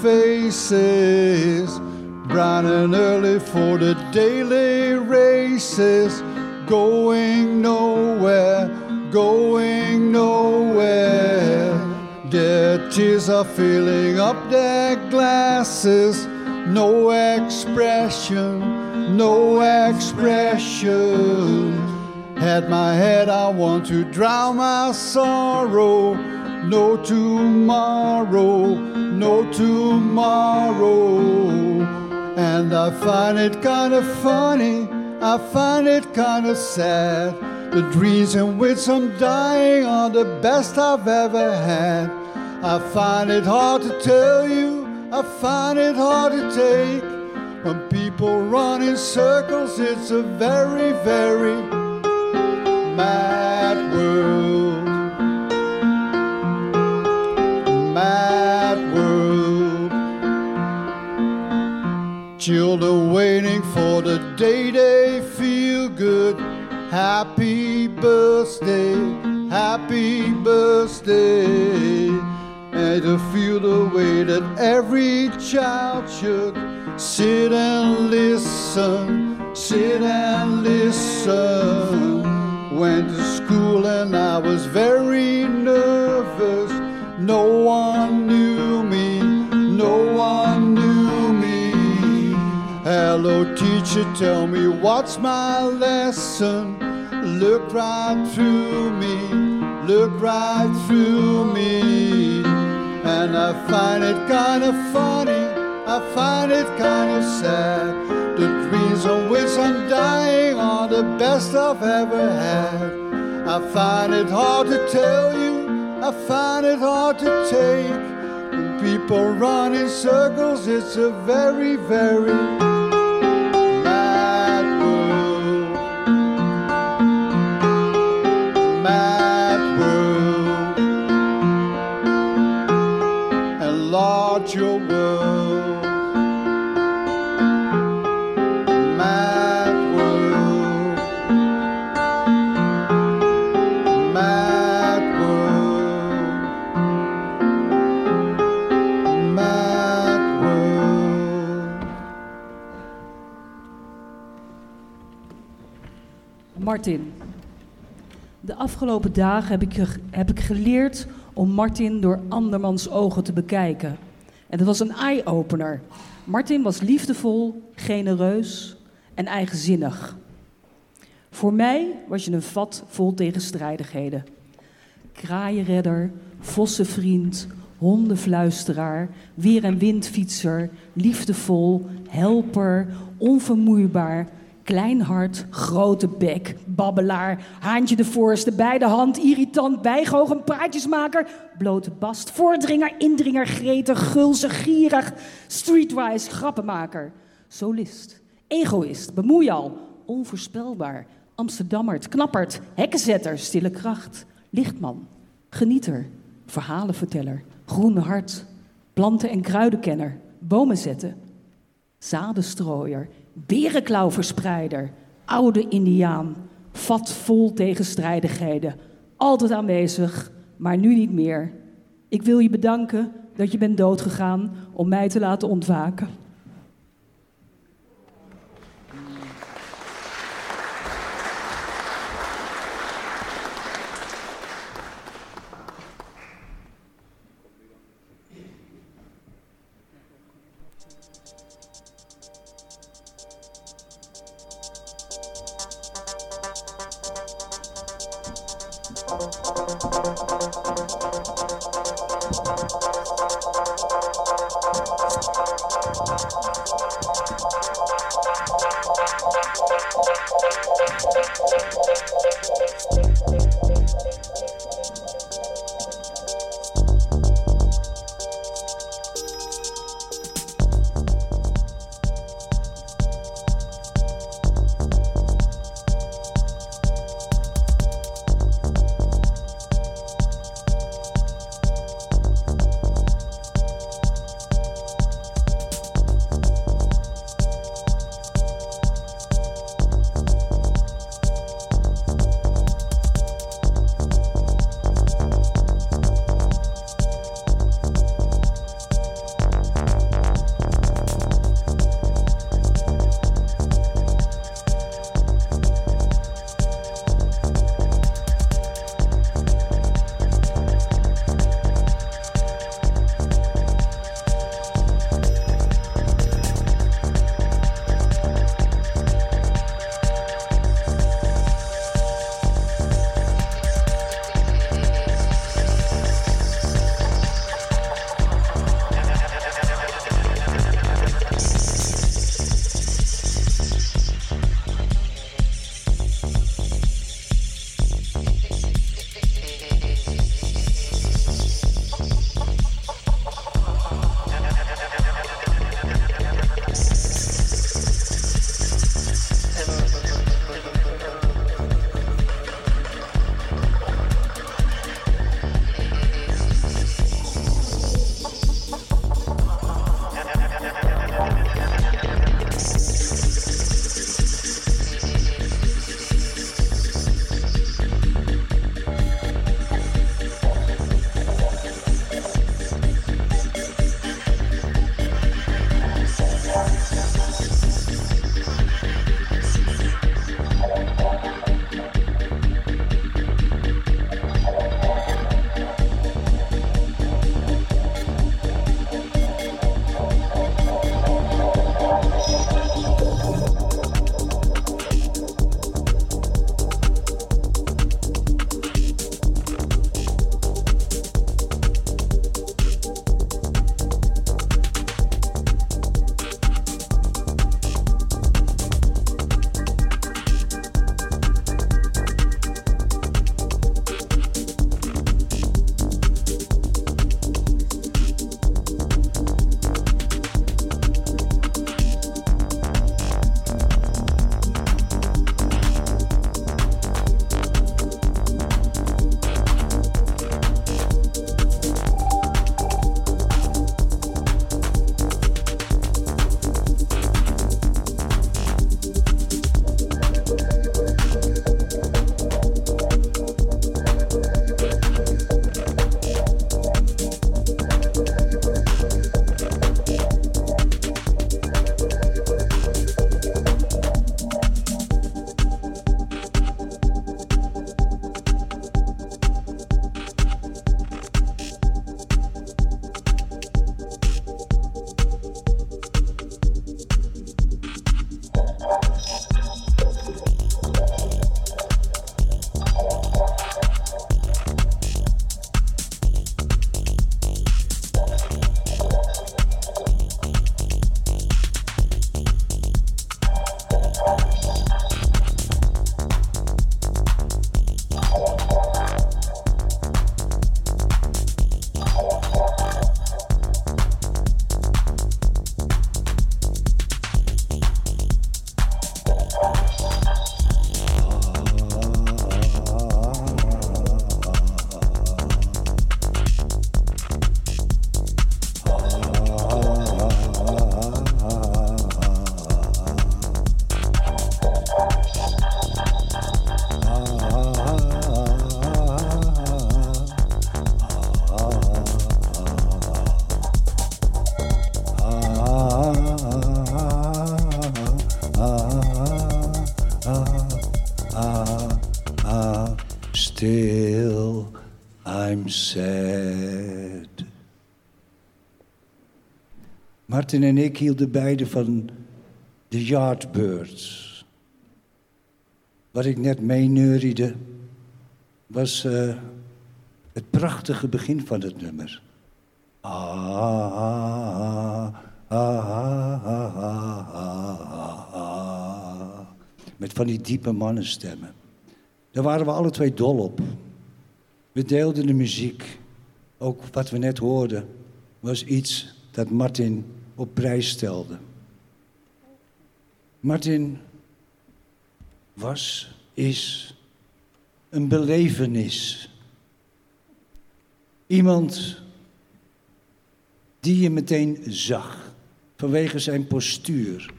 faces, bright and early for the daily races, going nowhere, going nowhere. Their tears are filling up their glasses, Had my head, I want to drown my sorrow, no tomorrow no tomorrow. And I find it kind of funny, I find it kind of sad. The dreams in which I'm dying are the best I've ever had. I find it hard to tell you, I find it hard to take. When people run in circles, it's a very, very mad world. Mad world. Children waiting for the day they feel good. Happy birthday, happy birthday. And to feel the way that every child should sit and listen, sit and listen. Went to school and I was very nervous. No one knew me, no one knew me. Hello, teacher, tell me what's my lesson. Look right through me, look right through me. And I find it kind of funny, I find it kind of sad. The dreams on which I'm dying are the best I've ever had. I find it hard to tell you, I find it hard to take. When people run in circles, it's a very, very Martin. De afgelopen dagen heb ik, heb ik geleerd om Martin door andermans ogen te bekijken. En dat was een eye-opener. Martin was liefdevol, genereus en eigenzinnig. Voor mij was je een vat vol tegenstrijdigheden. Kraaienredder, vossenvriend, hondenfluisteraar, weer- en windfietser, liefdevol, helper, onvermoeibaar, klein hart, grote bek, babbelaar, haantje de voorste, bij de hand, irritant, bijgogen, praatjesmaker, blote bast, voordringer, indringer, gretig, gulzig, gierig, streetwise, grappenmaker, solist, egoïst, bemoeial, onvoorspelbaar, Amsterdammerd, knapperd, hekkenzetter, stille kracht, lichtman, genieter, verhalenverteller, groene hart, planten- en kruidenkenner, bomen zetten, zadenstrooier, berenklauwverspreider, oude indiaan, vat vol tegenstrijdigheden, altijd aanwezig, maar nu niet meer. Ik wil je bedanken dat je bent doodgegaan om mij te laten ontwaken. Martin en ik hielden beide van de Yardbirds. Wat ik net meeneuriede was uh, het prachtige begin van het nummer. Ah, ah, ah, Met van die diepe mannenstemmen. Daar waren we alle twee dol op. We deelden de muziek. Ook wat we net hoorden was iets dat Martin op prijs stelde. Martin was, is een belevenis. Iemand die je meteen zag vanwege zijn postuur.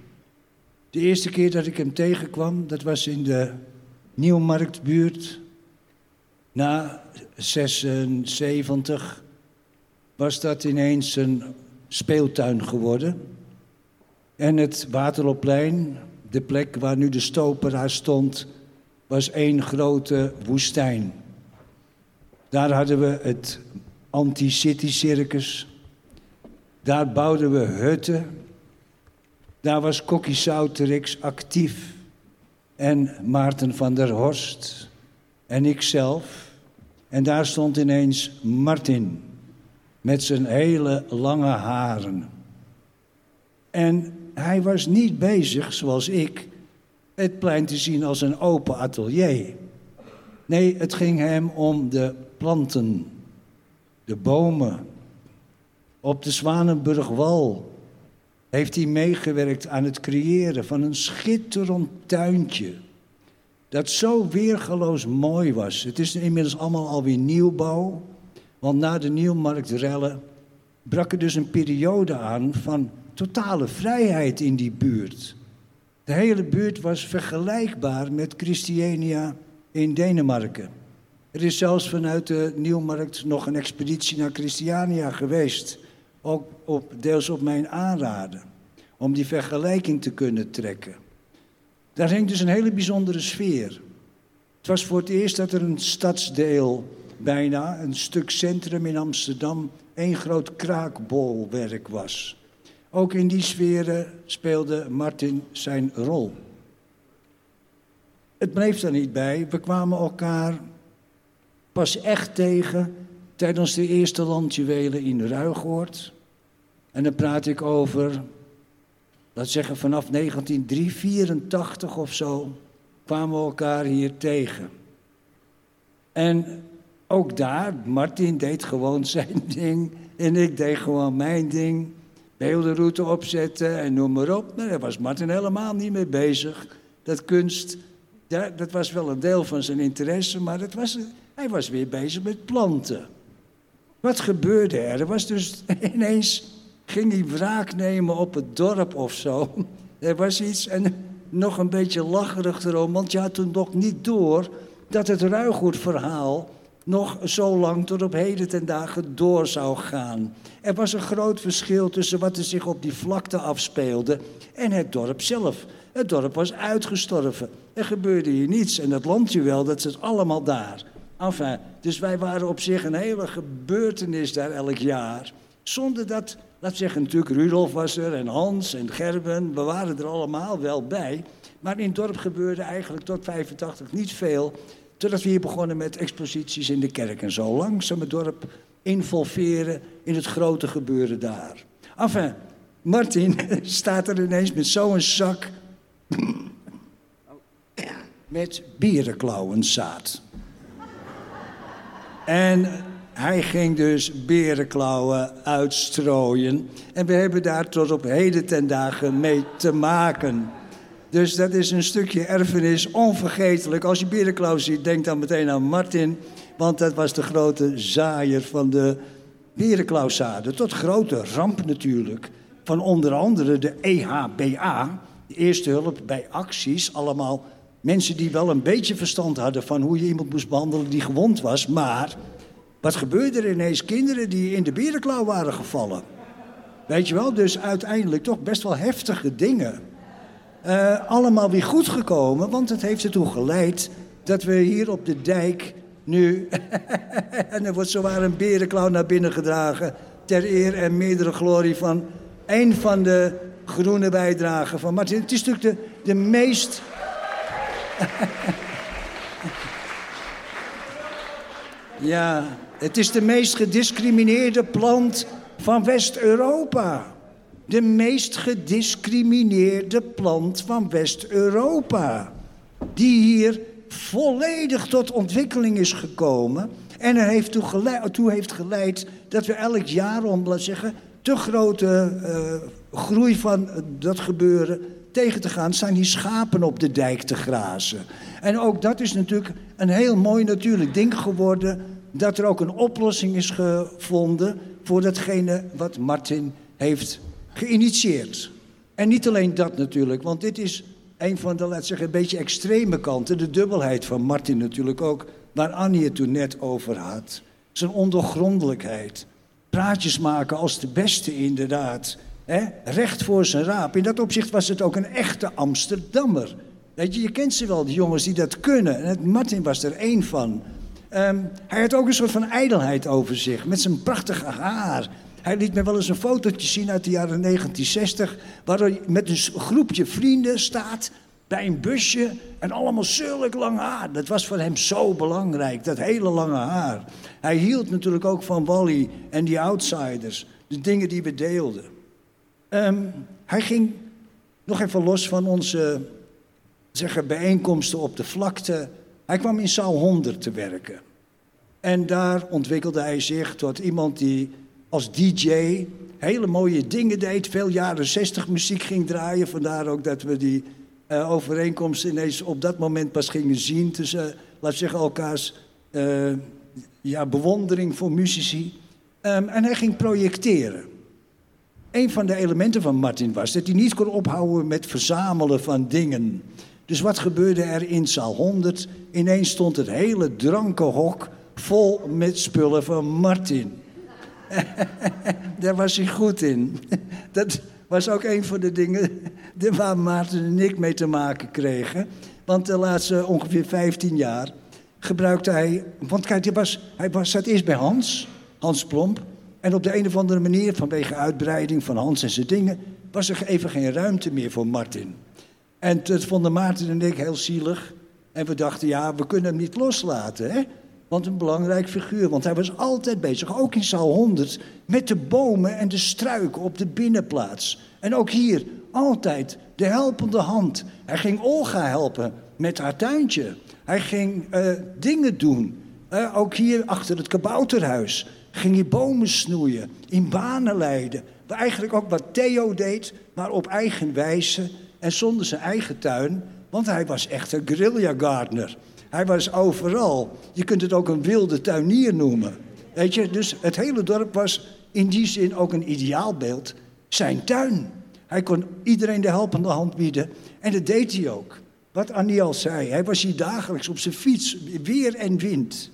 De eerste keer dat ik hem tegenkwam, dat was in de Nieuwmarktbuurt. Na 76 was dat ineens een speeltuin geworden. En het Waterloopplein, de plek waar nu de stoperaar stond, was één grote woestijn. Daar hadden we het anti-city circus. Daar bouwden we hutten. Daar was Kokkie Souterix actief. En Maarten van der Horst. En ikzelf. En daar stond ineens Martin. Met zijn hele lange haren. En hij was niet bezig, zoals ik, het plein te zien als een open atelier. Nee, het ging hem om de planten, de bomen. Op de Zwanenburgwal heeft hij meegewerkt aan het creëren van een schitterend tuintje. Dat zo weergeloos mooi was. Het is inmiddels allemaal alweer nieuwbouw. Want na de nieuwmarktrellen brak er dus een periode aan van totale vrijheid in die buurt. De hele buurt was vergelijkbaar met Christiania in Denemarken. Er is zelfs vanuit de Nieuwmarkt nog een expeditie naar Christiania geweest. Ook op, deels op mijn aanraden. Om die vergelijking te kunnen trekken. Daar hing dus een hele bijzondere sfeer. Het was voor het eerst dat er een stadsdeel, bijna een stuk centrum in Amsterdam, één groot kraakbolwerk was. Ook in die sferen speelde Martin zijn rol. Het bleef er niet bij. We kwamen elkaar pas echt tegen tijdens de eerste landjuwelen in Ruigoord. En dan praat ik over, laat zeggen vanaf 1984 of zo, kwamen we elkaar hier tegen. En ook daar, Martin deed gewoon zijn ding en ik deed gewoon mijn ding route opzetten en noem maar op. Maar daar was Martin helemaal niet mee bezig. Dat kunst, dat was wel een deel van zijn interesse, maar dat was, hij was weer bezig met planten. Wat gebeurde er? Er was dus ineens, ging hij wraak nemen op het dorp of zo. Er was iets, en nog een beetje lacherig erom, want je had toen nog niet door dat het Ruigoed-verhaal nog zo lang tot op heden ten dagen door zou gaan. Er was een groot verschil tussen wat er zich op die vlakte afspeelde en het dorp zelf. Het dorp was uitgestorven. Er gebeurde hier niets en dat landje wel, dat zit allemaal daar. Enfin, dus wij waren op zich een hele gebeurtenis daar elk jaar. Zonder dat, laat zeggen, natuurlijk Rudolf was er en Hans en Gerben, we waren er allemaal wel bij. Maar in het dorp gebeurde eigenlijk tot 85 niet veel. Totdat we hier begonnen met exposities in de kerk en zo langzaam het dorp involveren in het grote gebeuren daar. Enfin, Martin staat er ineens met zo'n zak met bierenklauwenzaad. En hij ging dus berenklauwen uitstrooien. En we hebben daar tot op heden ten dagen mee te maken. Dus dat is een stukje erfenis, onvergetelijk. Als je Berenklauw ziet, denk dan meteen aan Martin. Want dat was de grote zaaier van de berenklauwzaden. Tot grote ramp natuurlijk. Van onder andere de EHBA, de eerste hulp bij acties. Allemaal mensen die wel een beetje verstand hadden van hoe je iemand moest behandelen die gewond was. Maar wat gebeurde er ineens? Kinderen die in de berenklauw waren gevallen. Weet je wel, dus uiteindelijk toch best wel heftige dingen. Eh, allemaal weer goed gekomen. Want het heeft ertoe geleid dat we hier op de dijk nu... en er wordt zowaar een berenklauw naar binnen gedragen... ter eer en meerdere glorie van een van de groene bijdragen van Martin. Het is natuurlijk de, de meest... ja, het is de meest gediscrimineerde plant van West-Europa. De meest gediscrimineerde plant van West-Europa. Die hier volledig tot ontwikkeling is gekomen. En er heeft toe, geleid, toe heeft geleid dat we elk jaar, om laat zeggen, te grote uh, groei van dat gebeuren tegen te gaan, staan die schapen op de dijk te grazen. En ook dat is natuurlijk een heel mooi natuurlijk ding geworden. Dat er ook een oplossing is gevonden voor datgene wat Martin heeft geïnitieerd. En niet alleen dat natuurlijk, want dit is een van de, laat zeggen, een beetje extreme kanten. De dubbelheid van Martin natuurlijk ook, waar Annie het toen net over had. Zijn ondergrondelijkheid. Praatjes maken als de beste inderdaad. Recht voor zijn raap. In dat opzicht was het ook een echte Amsterdammer. Weet je, je kent ze wel, die jongens die dat kunnen. En Martin was er één van. Ehm, hij had ook een soort van ijdelheid over zich, met zijn prachtige haar. Hij liet me wel eens een fotootje zien uit de jaren 1960, waar hij met een groepje vrienden staat bij een busje en allemaal zulk lang haar. Dat was voor hem zo belangrijk, dat hele lange haar. Hij hield natuurlijk ook van Wally en die outsiders, de dingen die we deelden. Ehm, hij ging nog even los van onze zeggen, bijeenkomsten op de vlakte. Hij kwam in zaal 100 te werken. En daar ontwikkelde hij zich tot iemand die als DJ hele mooie dingen deed. Veel jaren 60 muziek ging draaien. Vandaar ook dat we die uh, overeenkomst ineens op dat moment pas gingen zien. Tussen, uh, laat zeggen, elkaars uh, ja, bewondering voor muzici. Um, en hij ging projecteren. Een van de elementen van Martin was dat hij niet kon ophouden met verzamelen van dingen. Dus wat gebeurde er in zaal 100? Ineens stond het hele drankenhok vol met spullen van Martin. Daar was hij goed in. Dat was ook een van de dingen waar Maarten en ik mee te maken kregen. Want de laatste ongeveer 15 jaar gebruikte hij. Want kijk, hij, was, hij was, zat eerst bij Hans, Hans Plomp. En op de een of andere manier, vanwege uitbreiding van Hans en zijn dingen, was er even geen ruimte meer voor Martin. En dat vonden Maarten en ik heel zielig. En we dachten, ja, we kunnen hem niet loslaten, hè? Want een belangrijk figuur, want hij was altijd bezig, ook in zaal 100, met de bomen en de struiken op de binnenplaats. En ook hier, altijd de helpende hand. Hij ging Olga helpen met haar tuintje. Hij ging uh, dingen doen. Uh, ook hier achter het kabouterhuis ging hij bomen snoeien, in banen leiden. Eigenlijk ook wat Theo deed, maar op eigen wijze en zonder zijn eigen tuin. Want hij was echt een guerrilla gardener. Hij was overal. Je kunt het ook een wilde tuinier noemen. Weet je, dus het hele dorp was in die zin ook een ideaalbeeld. Zijn tuin. Hij kon iedereen de helpende hand bieden. En dat deed hij ook. Wat Annie al zei, hij was hier dagelijks op zijn fiets, weer en wind.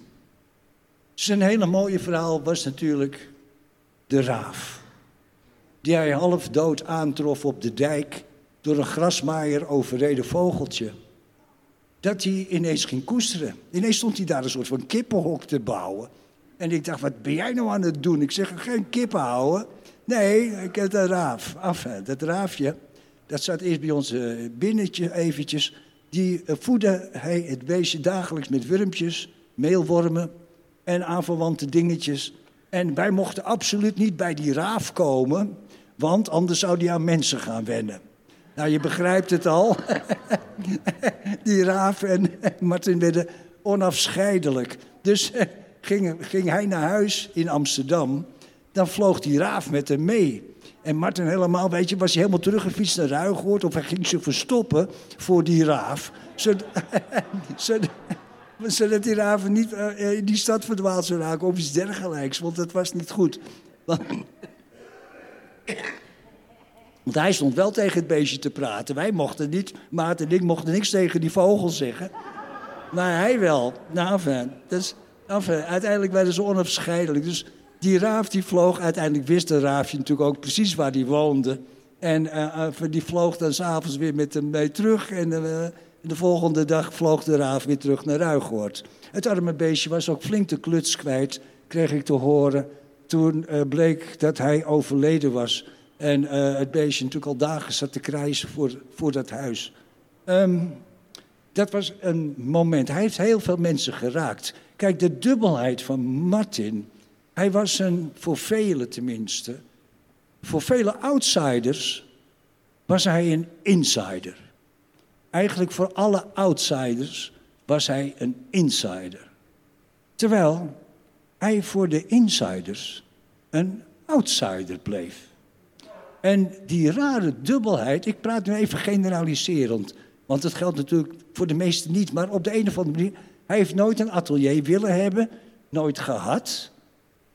Zijn hele mooie verhaal was natuurlijk de raaf. Die hij half dood aantrof op de dijk door een grasmaaier overreden vogeltje dat hij ineens ging koesteren. Ineens stond hij daar een soort van kippenhok te bouwen. En ik dacht, wat ben jij nou aan het doen? Ik zeg, geen kippen houden. Nee, ik heb een raaf. Af, dat raafje, dat zat eerst bij ons uh, binnetje eventjes. Die uh, voedde hij het beestje dagelijks met wurmpjes, meelwormen en aanverwante dingetjes. En wij mochten absoluut niet bij die raaf komen, want anders zou die aan mensen gaan wennen. Nou, je begrijpt het al. Die Raaf en Martin werden onafscheidelijk. Dus ging, ging hij naar huis in Amsterdam. Dan vloog die Raaf met hem mee. En Martin helemaal, weet je, was hij helemaal teruggefietst naar Ruigoord... of hij ging zich verstoppen voor die Raaf. Zodat, zodat die Raven niet uh, in die stad verdwaald zou raken of iets dergelijks. Want dat was niet goed. Hij stond wel tegen het beestje te praten. Wij mochten niet, Maarten en ik mochten niks tegen die vogel zeggen. Maar hij wel. Nou, enfin, dus, enfin, uiteindelijk werden ze onafscheidelijk. Dus die raaf die vloog, uiteindelijk wist de raafje natuurlijk ook precies waar hij woonde. En uh, die vloog dan s'avonds weer met hem mee terug. En de volgende dag vloog de raaf weer terug naar Ruigoord. Het arme beestje was ook flink de kluts kwijt, kreeg ik te horen. Toen bleek dat hij overleden was. En het beestje natuurlijk al dagen zat te krijsen voor, voor dat huis. Um, dat was een moment. Hij heeft heel veel mensen geraakt. Kijk, de dubbelheid van Martin. Hij was een, voor velen tenminste, voor vele outsiders was hij een insider. Eigenlijk voor alle outsiders was hij een insider. Terwijl hij voor de insiders een outsider bleef. En die rare dubbelheid, ik praat nu even generaliserend, want dat geldt natuurlijk voor de meesten niet, maar op de een of andere manier, hij heeft nooit een atelier willen hebben, nooit gehad,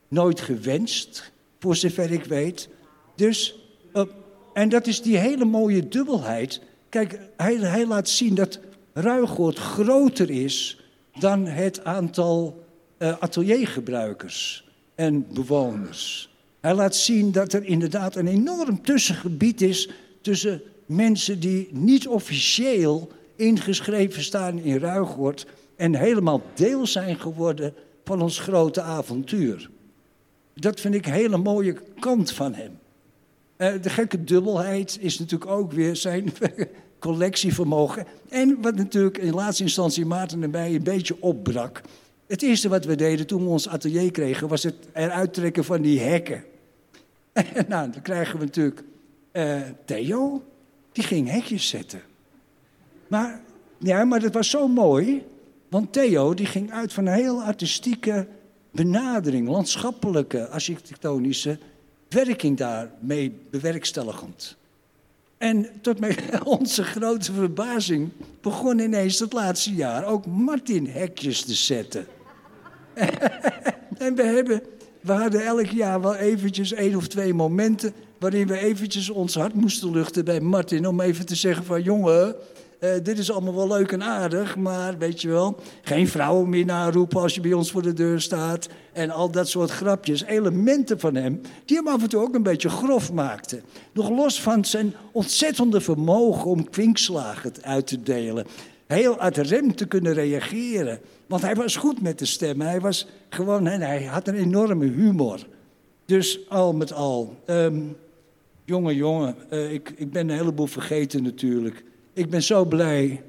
nooit gewenst, voor zover ik weet. Dus, uh, en dat is die hele mooie dubbelheid. Kijk, hij, hij laat zien dat Ruigoord groter is dan het aantal uh, ateliergebruikers en bewoners. Hij laat zien dat er inderdaad een enorm tussengebied is tussen mensen die niet officieel ingeschreven staan in Ruigoord en helemaal deel zijn geworden van ons grote avontuur. Dat vind ik een hele mooie kant van hem. Uh, de gekke dubbelheid is natuurlijk ook weer zijn collectievermogen. En wat natuurlijk in laatste instantie Maarten en mij een beetje opbrak. Het eerste wat we deden toen we ons atelier kregen, was het eruit trekken van die hekken. En nou, dan krijgen we natuurlijk uh, Theo, die ging hekjes zetten. Maar, ja, maar dat was zo mooi, want Theo die ging uit van een heel artistieke benadering, landschappelijke, architectonische werking daarmee bewerkstelligend. En tot mijn, onze grote verbazing begon ineens het laatste jaar ook Martin hekjes te zetten. en we, hebben, we hadden elk jaar wel eventjes één of twee momenten waarin we eventjes ons hart moesten luchten bij Martin om even te zeggen van jongen, uh, dit is allemaal wel leuk en aardig, maar weet je wel, geen vrouwen meer naroepen als je bij ons voor de deur staat. En al dat soort grapjes, elementen van hem, die hem af en toe ook een beetje grof maakten. Nog los van zijn ontzettende vermogen om kwinkslagen uit te delen. Heel uit rem te kunnen reageren. Want hij was goed met de stem. Hij, was gewoon, hij had een enorme humor. Dus al met al. Um, jongen, jongen, uh, ik, ik ben een heleboel vergeten natuurlijk. Ik ben zo blij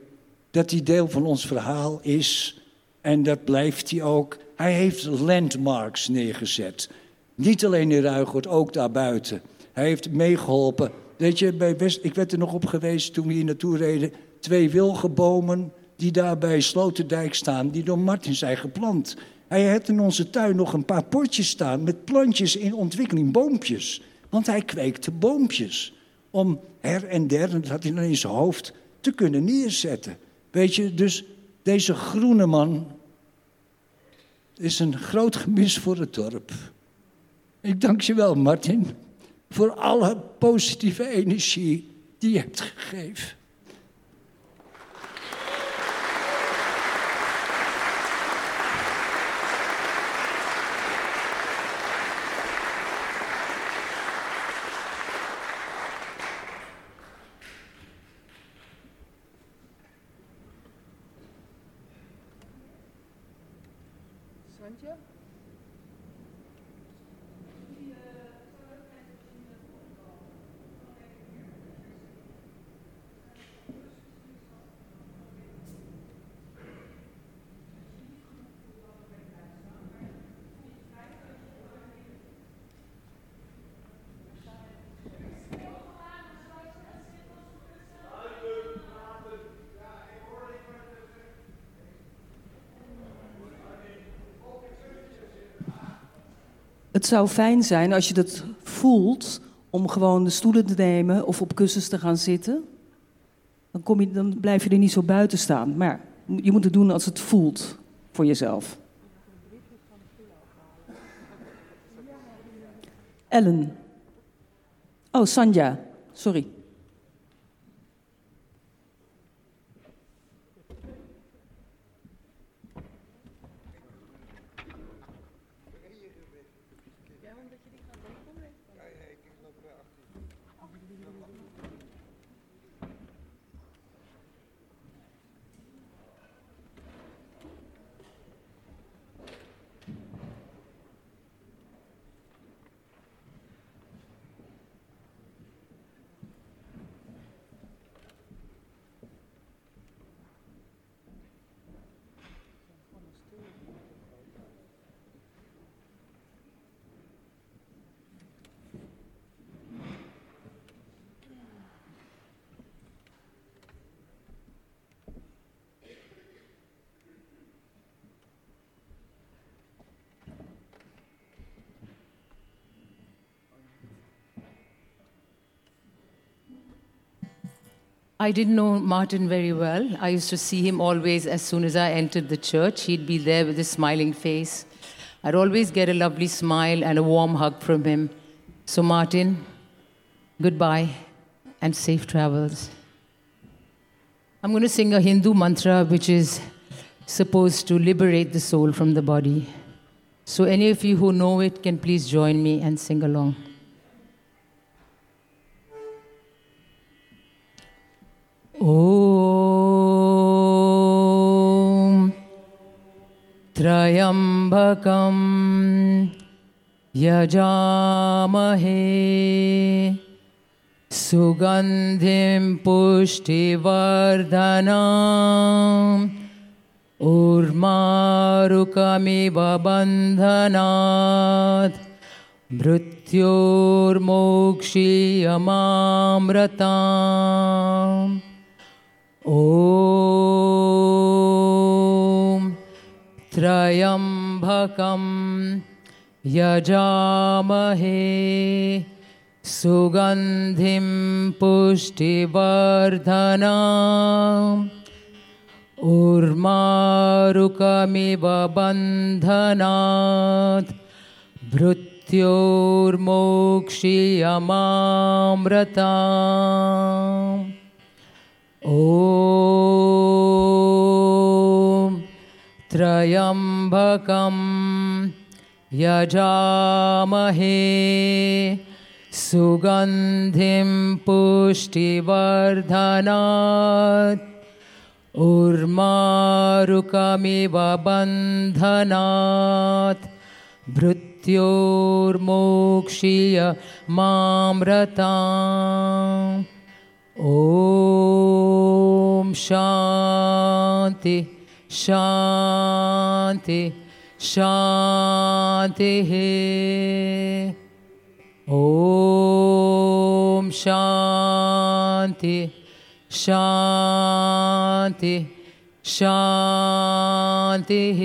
dat hij deel van ons verhaal is. En dat blijft hij ook. Hij heeft landmarks neergezet. Niet alleen in Ruigoord, ook daarbuiten. Hij heeft meegeholpen. Weet je, bij West, ik werd er nog op geweest toen we hier naartoe reden. Twee wilgenbomen die daar bij Sloterdijk staan, die door Martin zijn geplant. Hij had in onze tuin nog een paar potjes staan met plantjes in ontwikkeling, boompjes. Want hij kweekte boompjes om her en der, dat had hij dan in zijn hoofd, te kunnen neerzetten. Weet je, dus deze groene man is een groot gemis voor het dorp. Ik dank je wel, Martin, voor alle positieve energie die je hebt gegeven. Het zou fijn zijn als je het voelt om gewoon de stoelen te nemen of op kussens te gaan zitten. Dan, kom je, dan blijf je er niet zo buiten staan. Maar je moet het doen als het voelt voor jezelf. Ellen. Oh, Sanja. Sorry. I didn't know Martin very well. I used to see him always as soon as I entered the church. He'd be there with a smiling face. I'd always get a lovely smile and a warm hug from him. So, Martin, goodbye and safe travels. I'm going to sing a Hindu mantra which is supposed to liberate the soul from the body. So, any of you who know it can please join me and sing along. ॐ त्र्यम्बकं यजामहे सुगन्धिं पुष्टिवर्धनम् उर्मारुकमिव बन्धनात् मृत्योर्मोक्षीयमामृताम् ॐ त्र्यम्बकं यजामहे सुगन्धिं पुष्टिवर्धनम् उर्मारुकमिव बन्धनात् भृत्योर्मोक्षीयमामृताम् ॐ त्र्यम्बकं यजामहे सुगन्धिं पुष्टिवर्धनात् उर्मारुकमिव बन्धनात् भृत्योर्मोक्षीय मामृताम् ॐ शान्ति शान्ति शान्तिः ॐ शान्ति शान्ति शान्तिः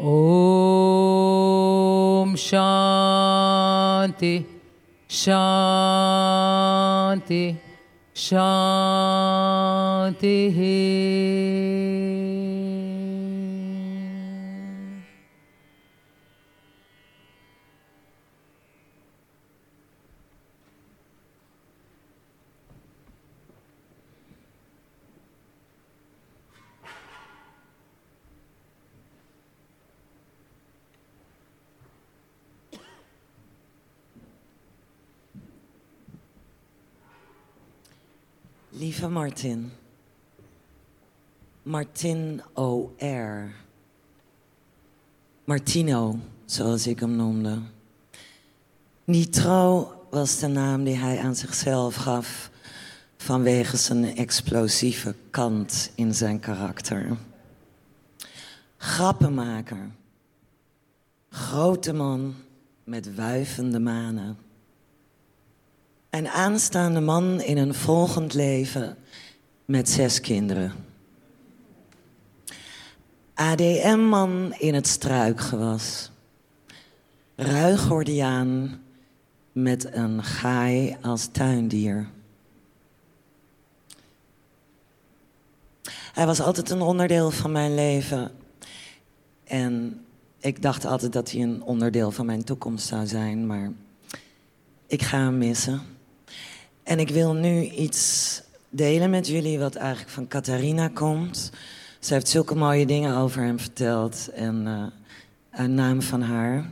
ॐ शान्ति शान्ति शान्तिः Lieve Martin. Martin O.R. Martino, zoals ik hem noemde. Nitro was de naam die hij aan zichzelf gaf vanwege zijn explosieve kant in zijn karakter. Grappenmaker. Grote man met wuivende manen. Een aanstaande man in een volgend leven met zes kinderen. ADM-man in het struikgewas. Ruiggordiaan met een gaai als tuindier. Hij was altijd een onderdeel van mijn leven. En ik dacht altijd dat hij een onderdeel van mijn toekomst zou zijn, maar ik ga hem missen. En ik wil nu iets delen met jullie wat eigenlijk van Catharina komt. Ze heeft zulke mooie dingen over hem verteld en uh, een naam van haar.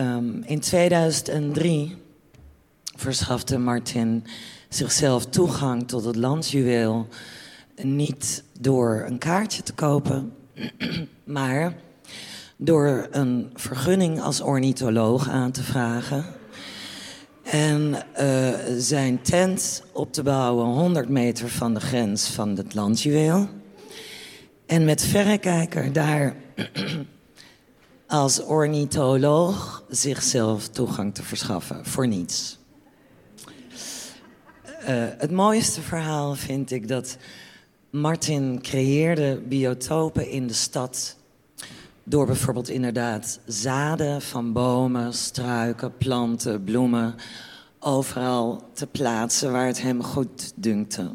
Um, in 2003 verschafte Martin zichzelf toegang tot het landjuweel. Niet door een kaartje te kopen, maar door een vergunning als ornitholoog aan te vragen. En uh, zijn tent op te bouwen 100 meter van de grens van het landjuweel. En met verrekijker daar als ornitholoog zichzelf toegang te verschaffen voor niets. Uh, het mooiste verhaal vind ik dat Martin creëerde biotopen in de stad door bijvoorbeeld inderdaad zaden van bomen, struiken, planten, bloemen overal te plaatsen waar het hem goed dunkte.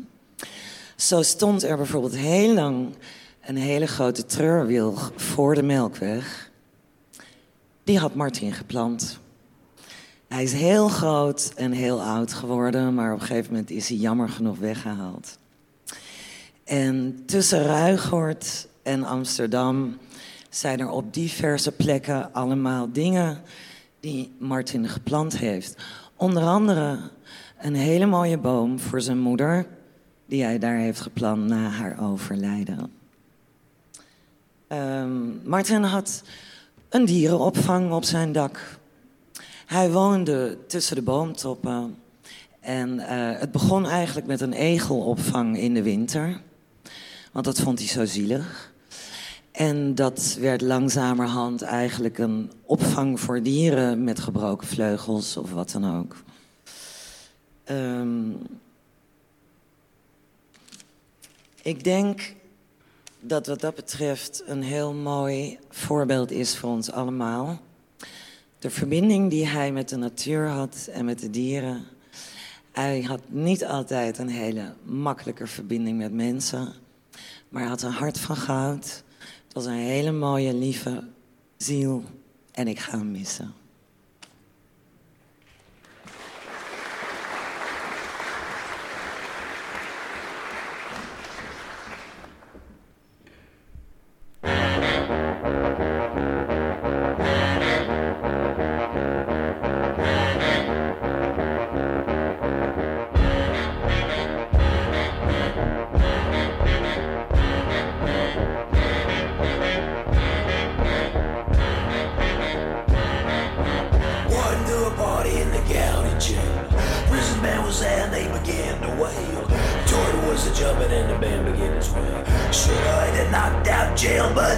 Zo stond er bijvoorbeeld heel lang een hele grote treurwilg voor de Melkweg. Die had Martin geplant. Hij is heel groot en heel oud geworden, maar op een gegeven moment is hij jammer genoeg weggehaald. En tussen Ruigoort en Amsterdam zijn er op diverse plekken allemaal dingen die Martin geplant heeft. Onder andere een hele mooie boom voor zijn moeder, die hij daar heeft geplant na haar overlijden. Um, Martin had een dierenopvang op zijn dak. Hij woonde tussen de boomtoppen. En uh, het begon eigenlijk met een egelopvang in de winter. Want dat vond hij zo zielig. En dat werd langzamerhand eigenlijk een opvang voor dieren met gebroken vleugels of wat dan ook. Um, ik denk dat wat dat betreft een heel mooi voorbeeld is voor ons allemaal. De verbinding die hij met de natuur had en met de dieren. Hij had niet altijd een hele makkelijke verbinding met mensen, maar hij had een hart van goud. Het was een hele mooie, lieve ziel en ik ga hem missen.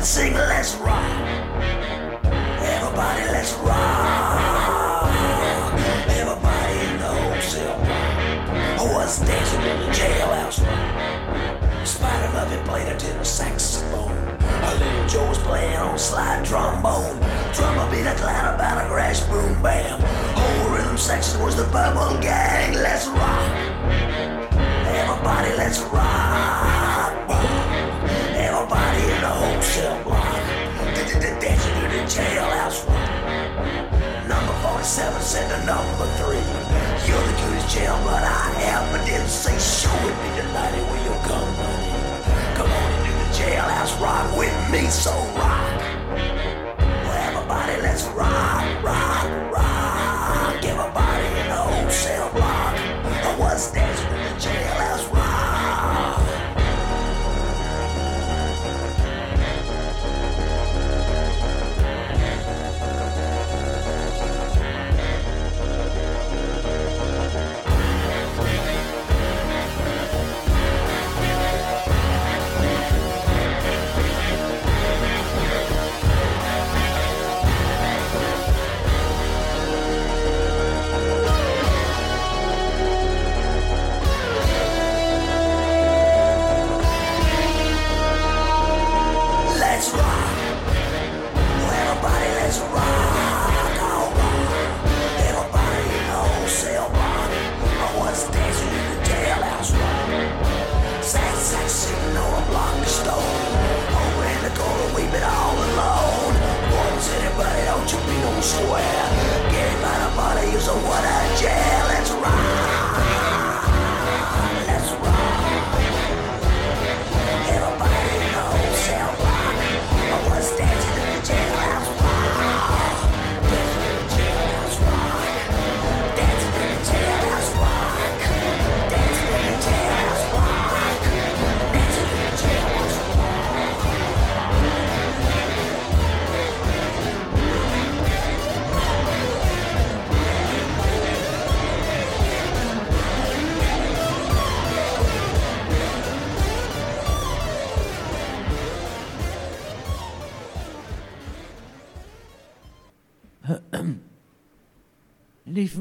sing Let's Rock. Everybody, let's rock. Everybody in the whole cell Who I was dancing in the jailhouse rock. Spider Lovey played a tin saxophone. A little Joe was playing on slide trombone. Drummer beat a clown about a grass boom bam. Whole rhythm section was the bubble gang. Let's rock. Everybody, let's rock. Everybody in the whole jailhouse rock. Number 47 said to number three. You're the cutest jail, but I ever didn't say show with me tonight and will you come, honey? Come on into the jailhouse, rock with me, so rock.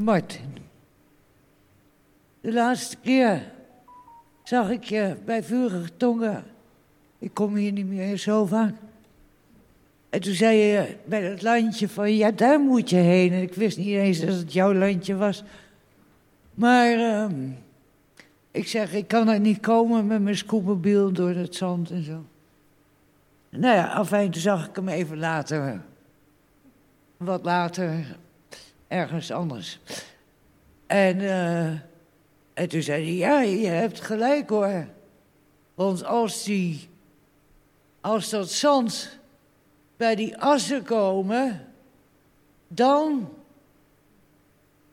Martin. De laatste keer zag ik je bij Vurige Tongen. Ik kom hier niet meer zo vaak. En toen zei je bij dat landje van, ja, daar moet je heen. En ik wist niet eens dat het jouw landje was. Maar ehm, ik zeg, ik kan er niet komen met mijn scootmobiel door het zand en zo. Nou ja, afijn, toen zag ik hem even later. Wat later, ergens anders. En, eh, en toen zei hij, ja, je hebt gelijk hoor. Want als die, als dat zand bij die assen komen, dan...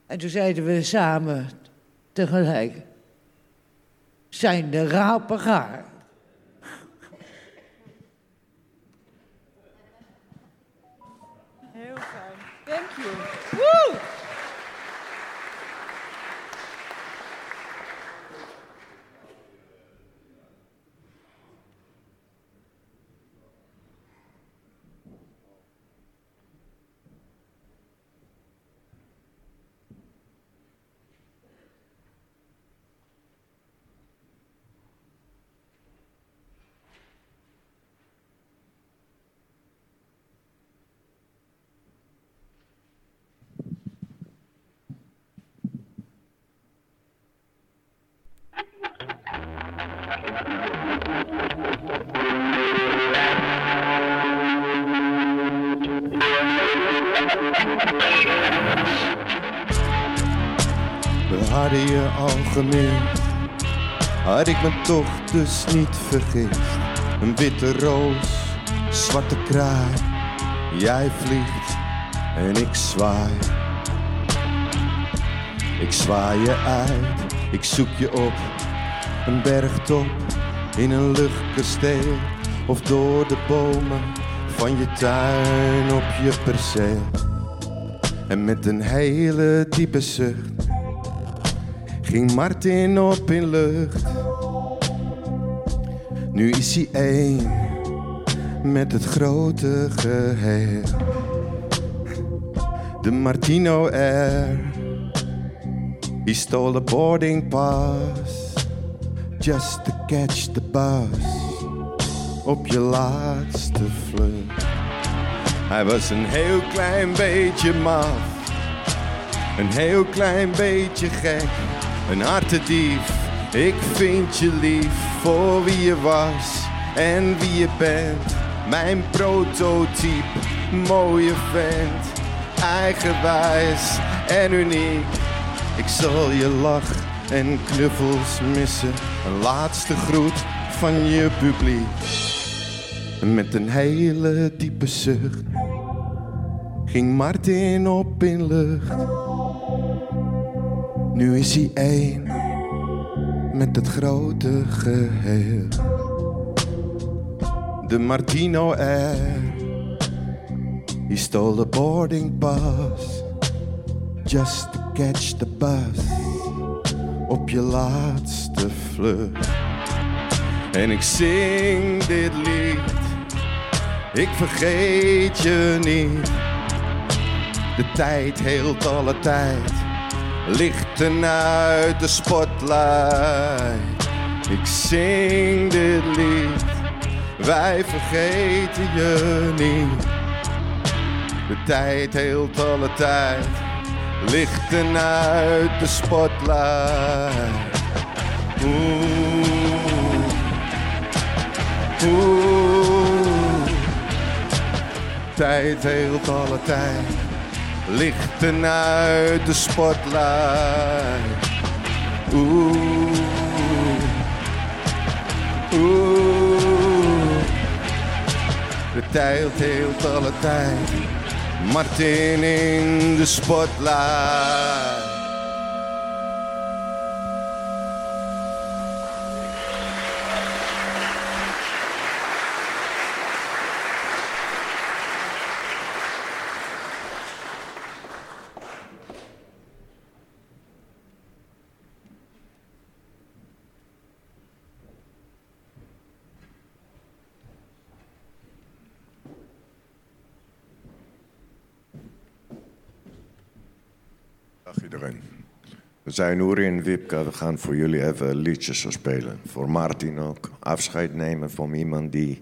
En toen zeiden we samen tegelijk, zijn de rapen gaar. Heel fijn. Thank you. Ik me toch dus niet vergist. Een witte roos, zwarte kraai, jij vliegt en ik zwaai. Ik zwaai je uit, ik zoek je op, een bergtop in een luchtkasteel. Of door de bomen van je tuin op je perceel. En met een hele diepe zucht ging Martin op in lucht. Nu is hij één met het grote geheel. De Martino Air, he stole a boarding pass just to catch the bus op je laatste vlucht. Hij was een heel klein beetje maf, een heel klein beetje gek, een hartedief. Ik vind je lief voor wie je was en wie je bent. Mijn prototype, mooie vent, eigenwijs en uniek. Ik zal je lach en knuffels missen, een laatste groet van je publiek. Met een hele diepe zucht ging Martin op in lucht. Nu is hij één met het grote geheel. De Martino Air, he stole the boarding pass just to catch the bus op je laatste vlucht. En ik zing dit lied, ik vergeet je niet. De tijd heelt alle tijd, lichten uit de spotlight. Ik zing dit lied, wij vergeten je niet. De tijd heelt alle tijd, lichten uit de spotlight. Oeh. Oeh, tijd heelt alle tijd, lichten uit de spotlight. Oeh, oeh, de tijd heelt alle tijd, Martin in de spotlight. We zijn Uri en Wipka. We gaan voor jullie even liedjes spelen. Voor Martin ook. Afscheid nemen van iemand die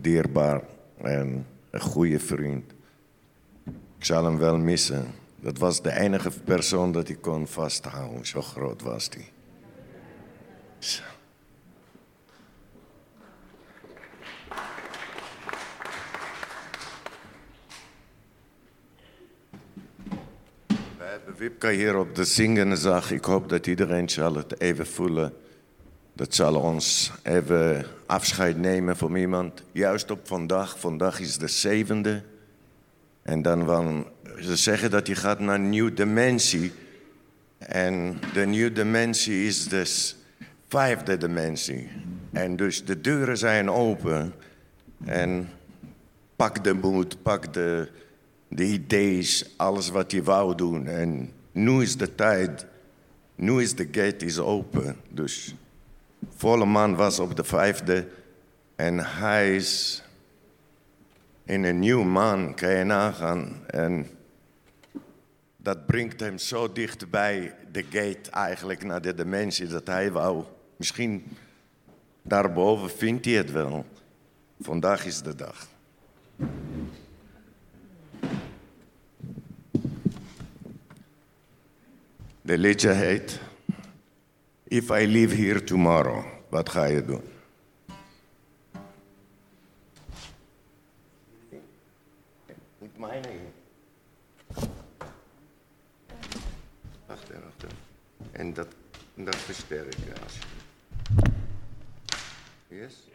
dierbaar en een goede vriend. Ik zal hem wel missen. Dat was de enige persoon dat ik kon vasthouden. Zo groot was die. Wipka hier op de zingen zag. Ik hoop dat iedereen zal het even voelen. Dat zal ons even afscheid nemen van iemand. Juist op vandaag. Vandaag is de zevende. En dan van, ze zeggen dat je gaat naar een nieuwe dimensie. En de nieuwe dimensie is dus vijfde dimensie. En dus de deuren zijn open. En pak de moed, pak de, de ideeën, alles wat je wou doen. En nu is de tijd, nu is de gate is open. Dus volle man was op de vijfde en hij is in een nieuw man, kan je nagaan. En dat brengt hem zo dicht bij de gate eigenlijk naar de dimensie dat hij wou. Misschien daarboven vindt hij het wel. Vandaag is de dag. De liedje heet If I Leave Here Tomorrow. Wat ga je doen? Niet mijn. Wacht even, wacht even. En dat, dat versterken als je. Yes? Yes.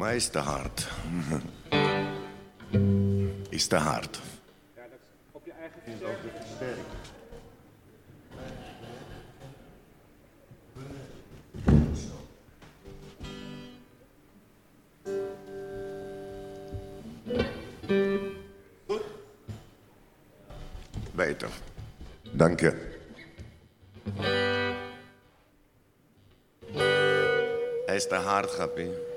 Mij is te hard. is te hard. Ja, dat is op je eigen versterking. Beter. Dank je. Hij is te hard, grappie.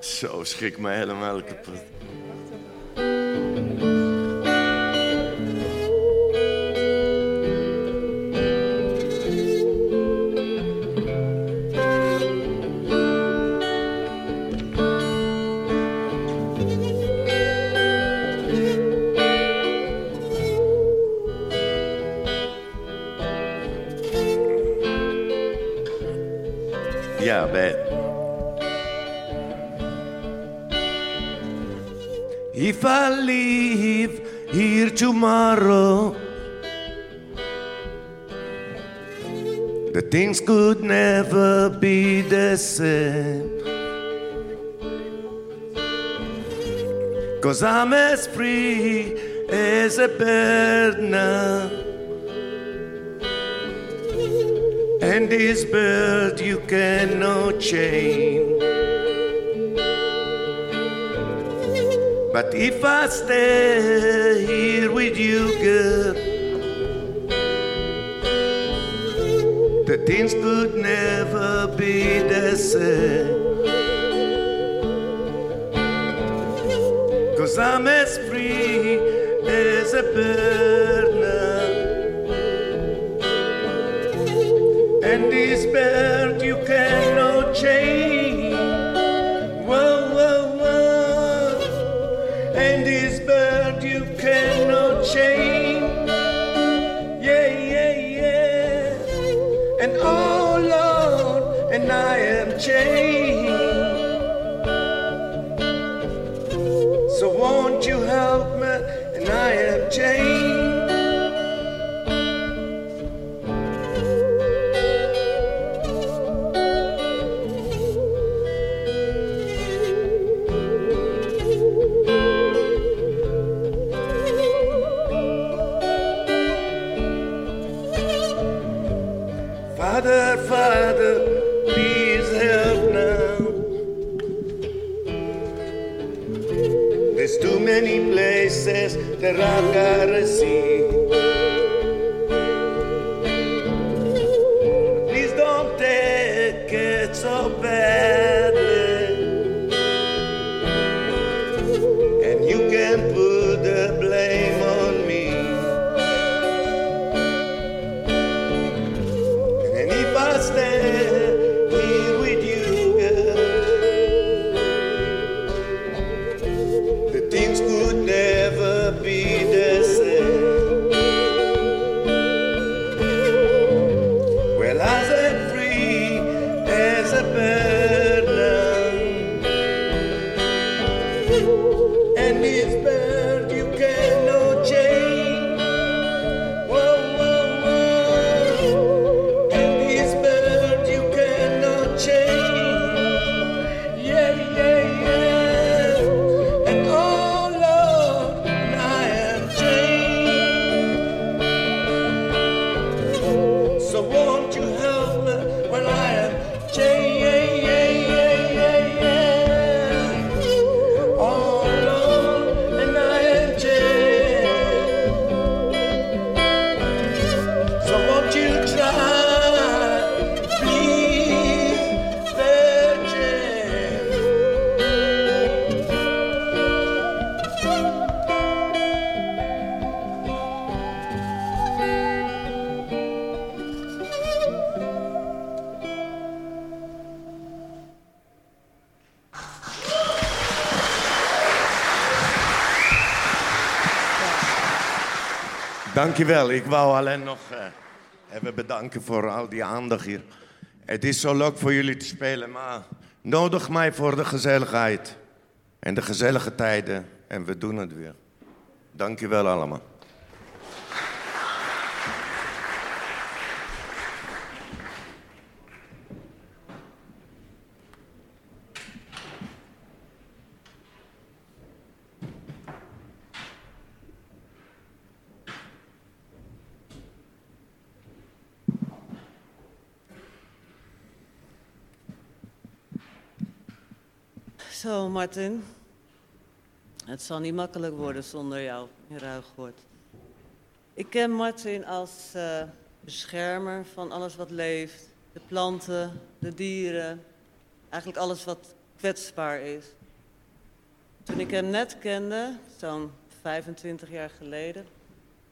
Zo schrik me helemaal kapot. Tomorrow, the things could never be the same. Cause I'm as free as a bird now. And this bird you cannot chain. But if I stay here with you, girl, the things could never be the same. Cause I'm as free as a bird now. And this Dankjewel. Ik wou alleen nog eh, even bedanken voor al die aandacht hier. Het is zo leuk voor jullie te spelen, maar nodig mij voor de gezelligheid. En de gezellige tijden. En we doen het weer. Dankjewel allemaal. Zo, Martin. Het zal niet makkelijk worden zonder jou in Ruigoord. Ik ken Martin als eh, beschermer van alles wat leeft. De planten, de dieren, eigenlijk alles wat kwetsbaar is. Toen ik hem net kende, zo'n 25 jaar geleden,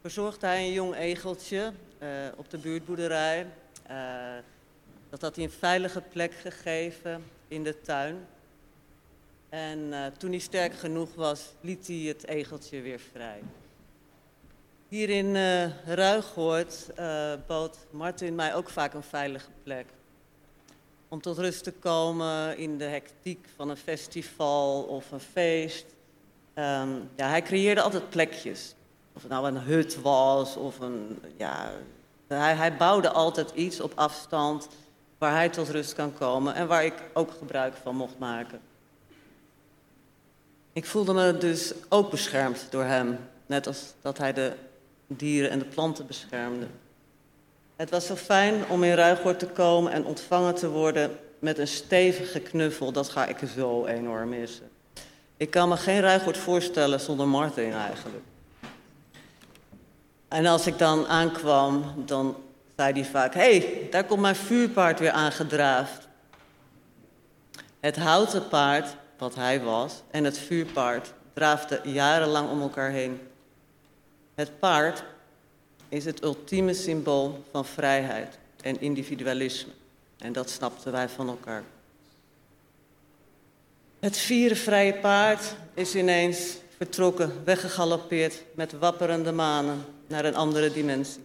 verzorgde hij een jong egeltje eh, op de buurtboerderij. Eh, dat had hij een veilige plek gegeven in de tuin. En eh, toen hij sterk genoeg was, liet hij het egeltje weer vrij. Hier in eh Ruigoord eh, bood Martin mij ook vaak een veilige plek. Om tot rust te komen in de hectiek van een festival of een feest. Ehm, ja, hij creëerde altijd plekjes. Of het nou een hut was of een... Ja, hij, hij bouwde altijd iets op afstand waar hij tot rust kan komen en waar ik ook gebruik van mocht maken. Ik voelde me dus ook beschermd door hem, net als dat hij de dieren en de planten beschermde. Het was zo fijn om in Ruigoord te komen en ontvangen te worden met een stevige knuffel. Dat ga ik zo enorm missen. Ik kan me geen Ruigoord voorstellen zonder Martin eigenlijk. En als ik dan aankwam, dan zei hij vaak... Hé, hey, daar komt mijn vuurpaard weer aangedraafd. Het houten paard wat hij was, en het vuurpaard draafden jarenlang om elkaar heen. Het paard is het ultieme symbool van vrijheid en individualisme. En dat snapten wij van elkaar. Het vierde vrije paard is ineens vertrokken, weggegalopeerd met wapperende manen naar een andere dimensie.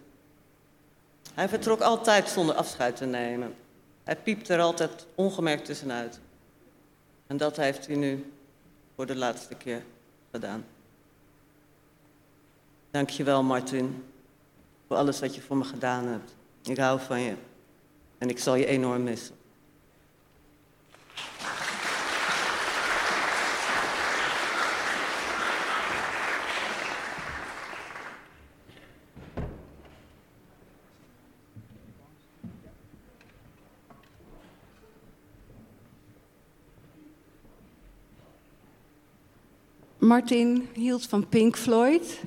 Hij vertrok altijd zonder afscheid te nemen. Hij piept er altijd ongemerkt tussenuit. En dat heeft hij nu voor de laatste keer gedaan. Dank je wel, Martin, voor alles wat je voor me gedaan hebt. Ik hou van je en ik zal je enorm missen. Martin hield van Pink Floyd.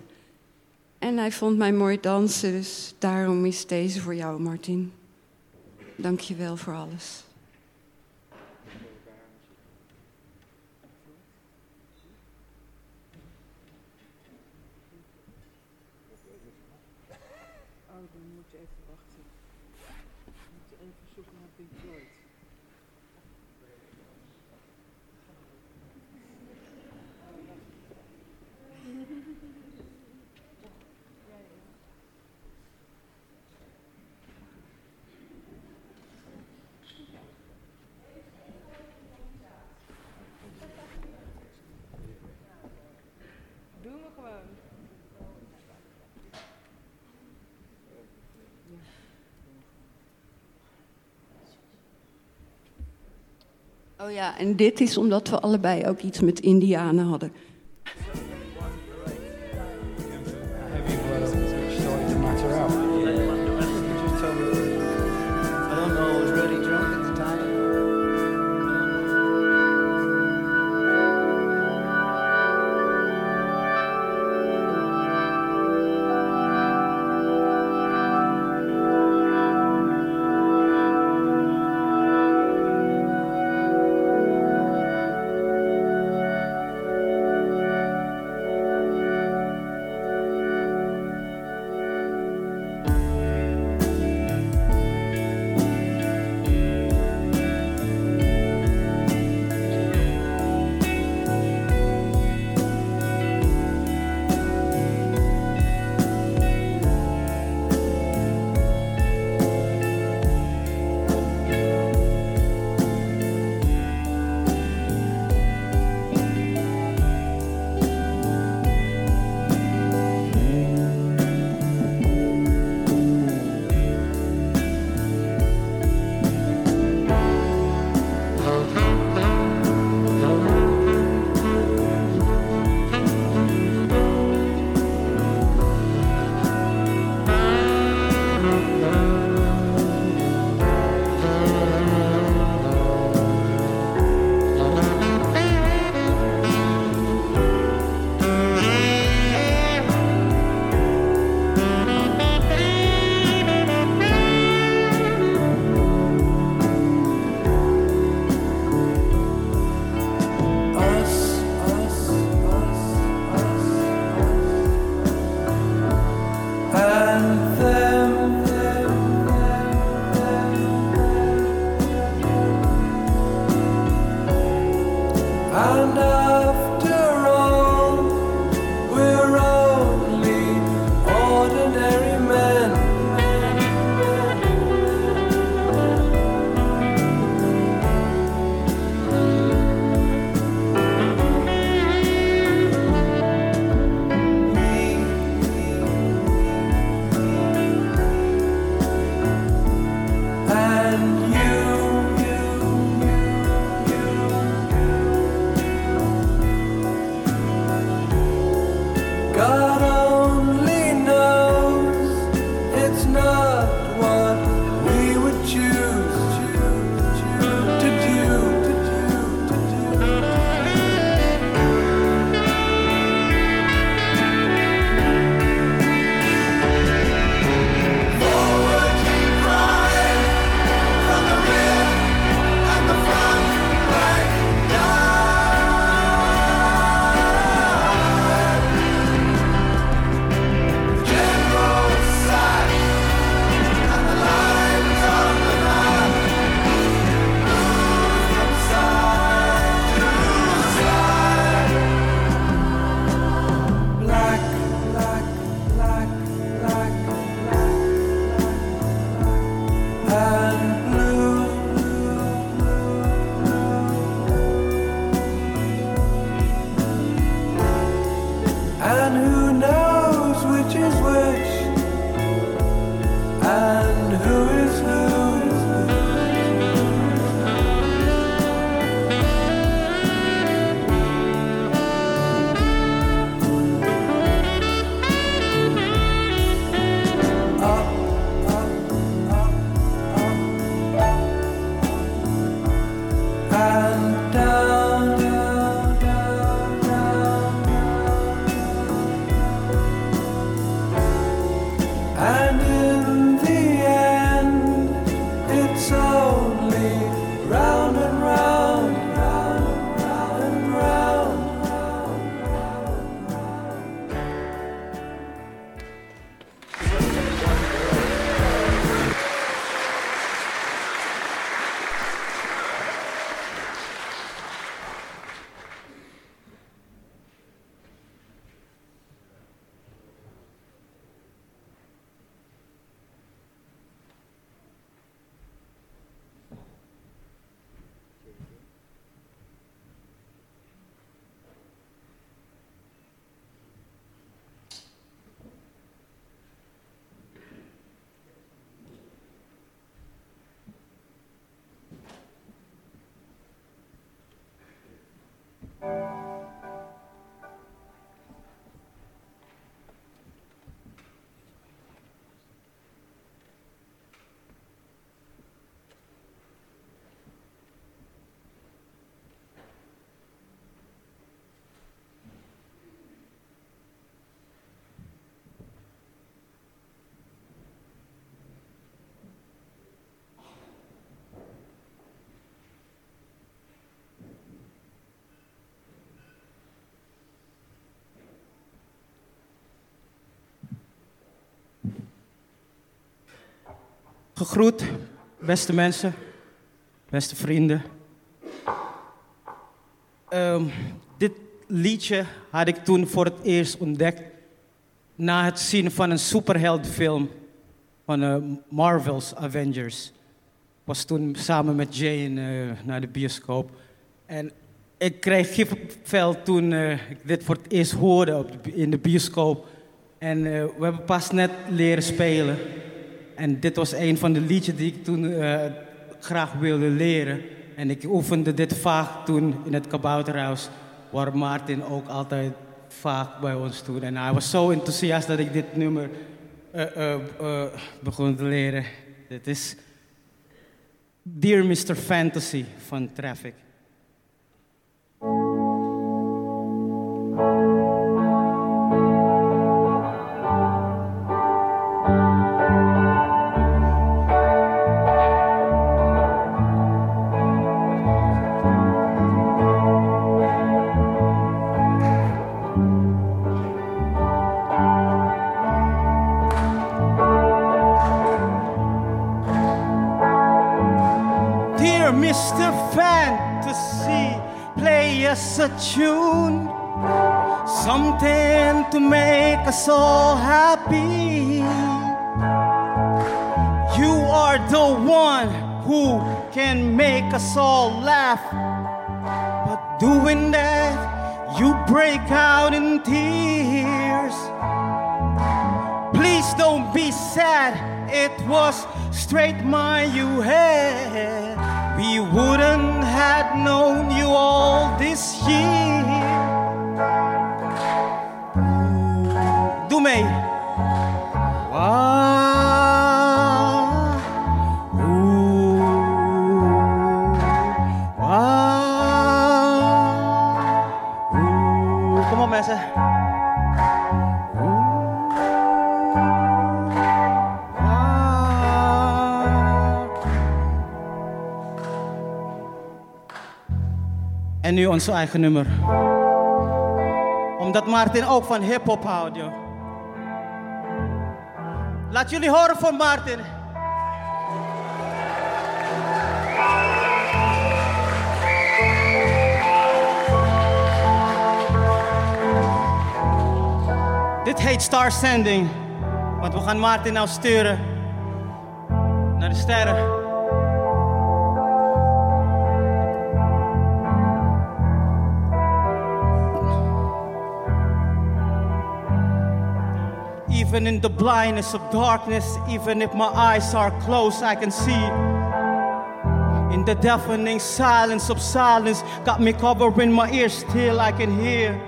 En hij vond mij mooi dansen, dus daarom is deze voor jou, Martin. Dank je wel voor alles. Oh ja, en dit is omdat we allebei ook iets met Indianen hadden. Gegroet, beste mensen, beste vrienden. Ehm, dit liedje had ik toen voor het eerst ontdekt na het zien van een superheldenfilm van eh, Marvel's Avengers. Was toen samen met Jane eh, naar de bioscoop. En ik kreeg kippenvel toen eh, ik dit voor het eerst hoorde op in de bioscoop. En we hebben pas net leren spelen. En dit was een van de liedjes die ik toen eh, graag wilde leren. En ik oefende dit vaak toen in het kabouterhuis, waar Maarten ook altijd vaak bij ons toen. En hij was zo enthousiast dat ik dit nummer eh, eh, begon te leren. Dit is Dear Mr. Fantasy van Traffic. Mr. Fantasy, play us a tune. Something to make us all happy. You are the one who can make us all laugh. But doing that, you break out in tears. Please don't be sad. It was straight mind you had. We wouldn't have known you all this year. Ons eigen nummer. Omdat Maarten ook van hip-hop houdt, joh. Laat jullie horen van Maarten. Dit heet Star Sending. Want we gaan Maarten nou sturen naar de sterren. Even in the blindness of darkness, even if my eyes are closed, I can see. In the deafening silence of silence, got me covering my ears, still I can hear.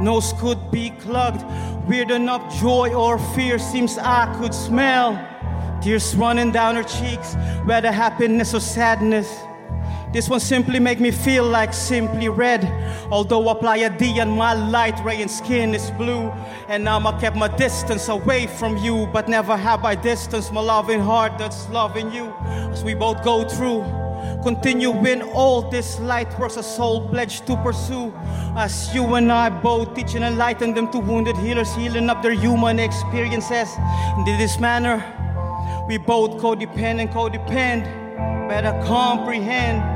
Nose could be clogged, weird enough, joy or fear seems I could smell. Tears running down her cheeks, whether happiness or sadness. This one simply make me feel like simply red. Although I apply a D and my light ray and skin is blue. And now I kept my distance away from you. But never have I distanced my loving heart that's loving you. As we both go through. Continuing all this light works a soul pledged to pursue. As you and I both teach and enlighten them to wounded healers, healing up their human experiences. In this manner, we both codepend and codepend, better comprehend.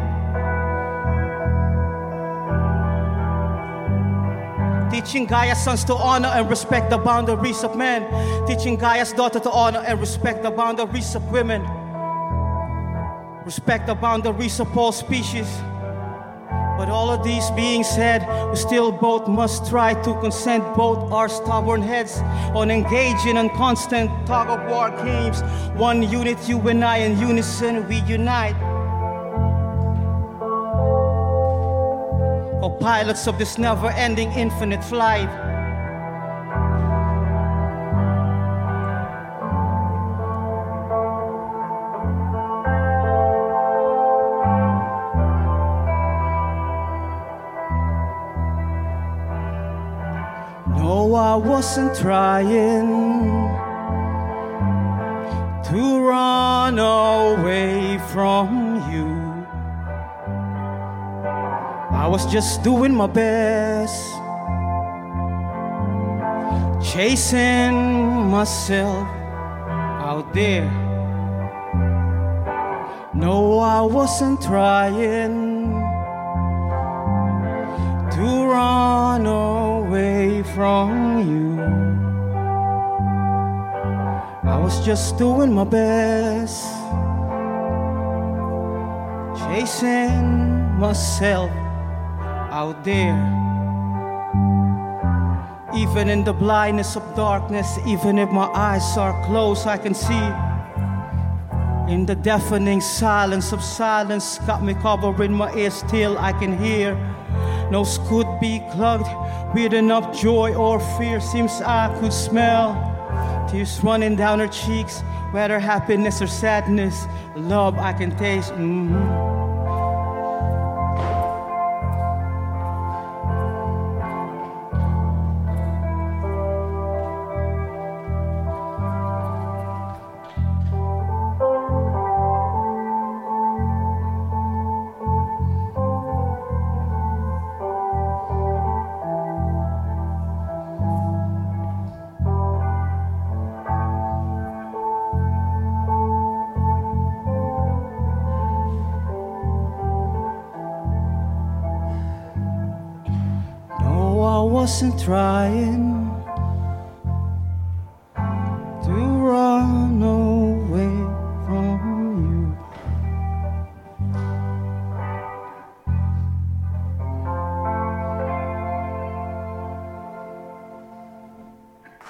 Teaching Gaia's sons to honor and respect the boundaries of men. Teaching Gaia's daughter to honor and respect the boundaries of women. Respect the boundaries of all species. But all of these being said, we still both must try to consent both our stubborn heads on engaging in constant tug of war games. One unit, you and I, in unison we unite. Co-pilots of this never-ending infinite flight. No, I wasn't trying to run away from was just doing my best, chasing myself out there. No, I wasn't trying to run away from you. I was just doing my best, chasing myself out there. Even in the blindness of darkness, even if my eyes are closed, I can see. In the deafening silence of silence, got me covering my ears, still I can hear. Nose could be clogged with enough joy or fear, seems I could smell. Tears running down her cheeks, whether happiness or sadness, love I can taste. mhm. Trying to run away from you.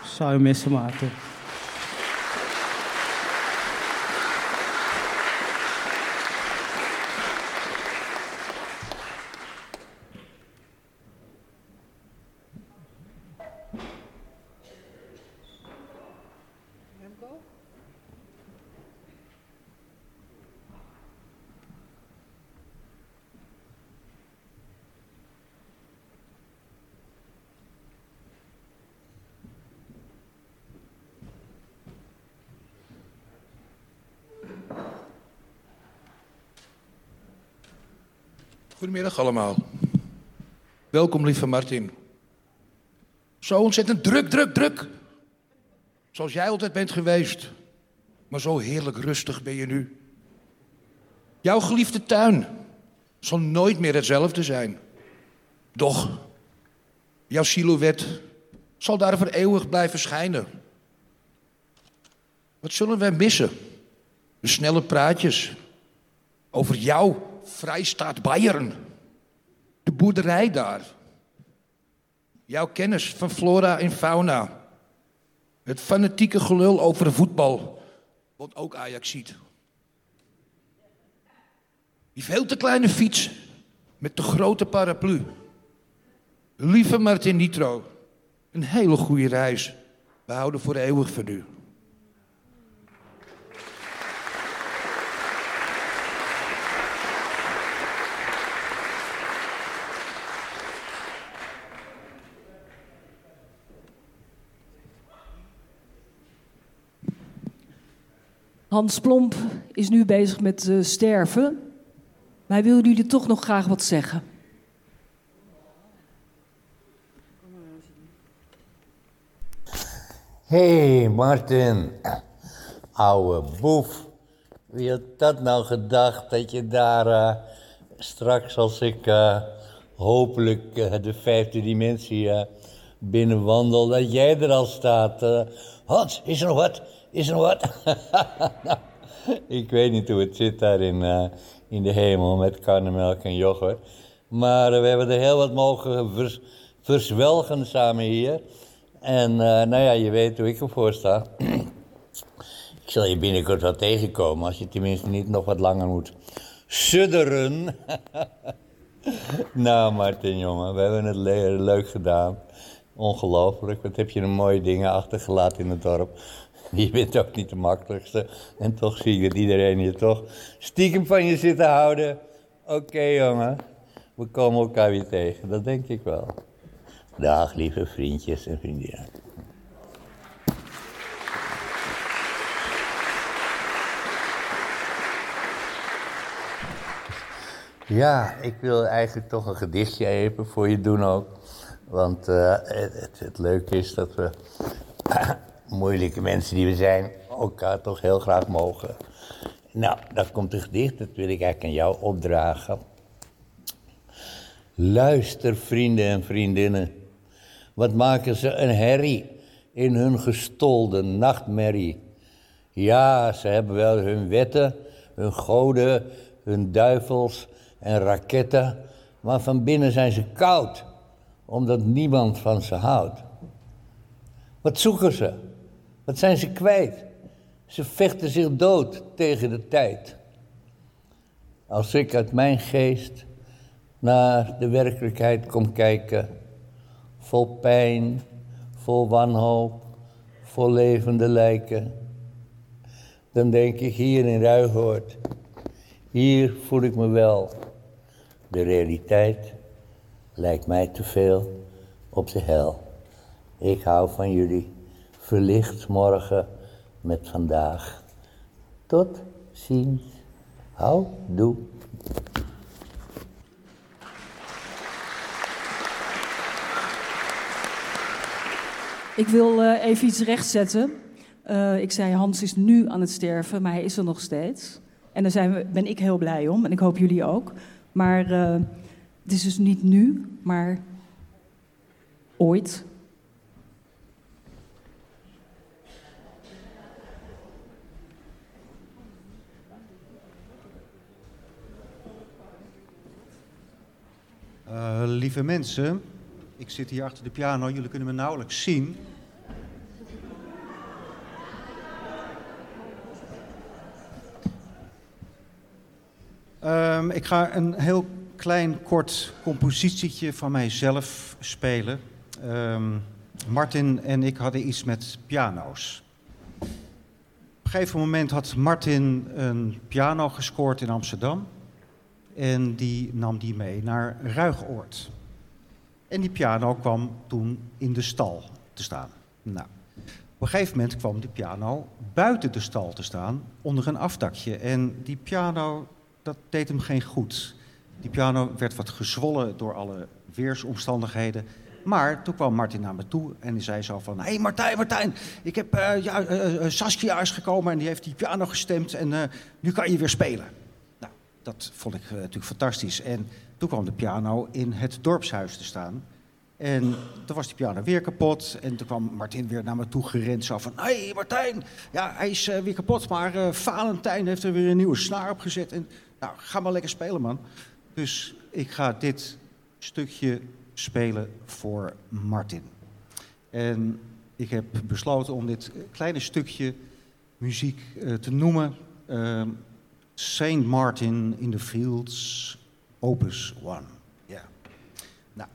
Je missen, Goedemiddag allemaal. Welkom, lieve Martin. Zo ontzettend druk, druk, druk. Zoals jij altijd bent geweest. Maar zo heerlijk rustig ben je nu. Jouw geliefde tuin zal nooit meer hetzelfde zijn. Doch, jouw silhouet zal daar voor eeuwig blijven schijnen. Wat zullen wij missen? De snelle praatjes over jouw vrijstaat Bayern. De boerderij daar. Jouw kennis van flora en fauna. Het fanatieke gelul over voetbal. Wat ook Ajax ziet. Die veel te kleine fiets met de grote paraplu. Lieve Martin Nitro, een hele goede reis. We houden voor eeuwig van u. Hans Plomp is nu bezig met eh, sterven. Hij wilde jullie toch nog graag wat zeggen. Hey Martin. Oude boef. Wie had dat nou gedacht dat je daar eh, straks als ik eh, hopelijk de vijfde dimensie binnenwandel, dat jij er al staat. Hans, is er nog wat? Is er wat? Ik weet niet hoe het zit daar in, eh, in de hemel met karnemelk en yoghurt. Maar eh, we hebben er heel wat mogen vers- verzwelgen samen hier. En eh, nou ja, je weet hoe ik ervoor sta. ik zal je binnenkort wel tegenkomen als je tenminste niet nog wat langer moet sudderen. nou, Martin, jongen, we hebben het le- leuk gedaan. Ongelooflijk, wat heb je een mooie dingen achtergelaten in het dorp. Je bent ook niet de makkelijkste. En toch zie ik dat iedereen je toch stiekem van je zit te houden. Oké, jongen, we komen elkaar weer tegen, dat denk ik wel. Dag, lieve vriendjes en vriendinnen. Ja, ik wil eigenlijk toch een gedichtje even voor je doen ook. Want eh, het leuke is dat we, moeilijke mensen die we zijn, elkaar toch heel graag mogen Nou, dat komt een gedicht, dat wil ik eigenlijk aan jou opdragen. Luister, vrienden en vriendinnen. Wat maken ze een herrie in hun gestolde nachtmerrie. Ja, ze hebben wel hun wetten, hun goden, hun duivels en raketten, maar van binnen zijn ze koud, omdat niemand van ze houdt. Wat zoeken ze? Wat zijn ze kwijt? Ze vechten zich dood tegen de tijd. Als ik uit mijn geest naar de werkelijkheid kom kijken, vol pijn, vol wanhoop, vol levende lijken, dan denk ik hier in Ruigoord, hier voel ik me wel. De realiteit lijkt mij te veel op de hel. Ik hou van jullie. Verlicht morgen met vandaag. Tot ziens. Hou, doe. Ik wil eh, even iets rechtzetten. Uh, ik zei, Hans is nu aan het sterven, maar hij is er nog steeds. En daar zijn we, ben ik heel blij om, en ik hoop jullie ook. Maar uh, het is dus niet nu, maar ooit. Uh, lieve mensen, ik zit hier achter de piano, jullie kunnen me nauwelijks zien. Um, ik ga een heel klein kort compositietje van mijzelf spelen. Um, Martin en ik hadden iets met piano's. Op een gegeven moment had Martin een piano gescoord in Amsterdam. En die nam die mee naar Ruigoord. En die piano kwam toen in de stal te staan. Nou, op een gegeven moment kwam die piano buiten de stal te staan, onder een afdakje. En die piano, dat deed hem geen goed. Die piano werd wat gezwollen door alle weersomstandigheden. Maar toen kwam Martin naar me toe en die zei zo van... Hé hey Martijn, Martijn, ik heb uh, ja, uh, Saskia is gekomen en die heeft die piano gestemd en nu kan je weer spelen. Dat vond ik natuurlijk fantastisch. En toen kwam de piano in het dorpshuis te staan. En toen was die piano weer kapot. En toen kwam Martin weer naar me toe gerend. Zo van, hé hey Martijn, ja, hij is weer kapot. Maar Valentijn heeft er weer een nieuwe snaar op gezet. En, nou, ga maar lekker spelen, man. Dus ik ga dit stukje spelen voor Martin. En ik heb besloten om dit kleine stukje muziek uh, te noemen uh, Saint Martin in the Fields, Opus 1. Ja. Nou.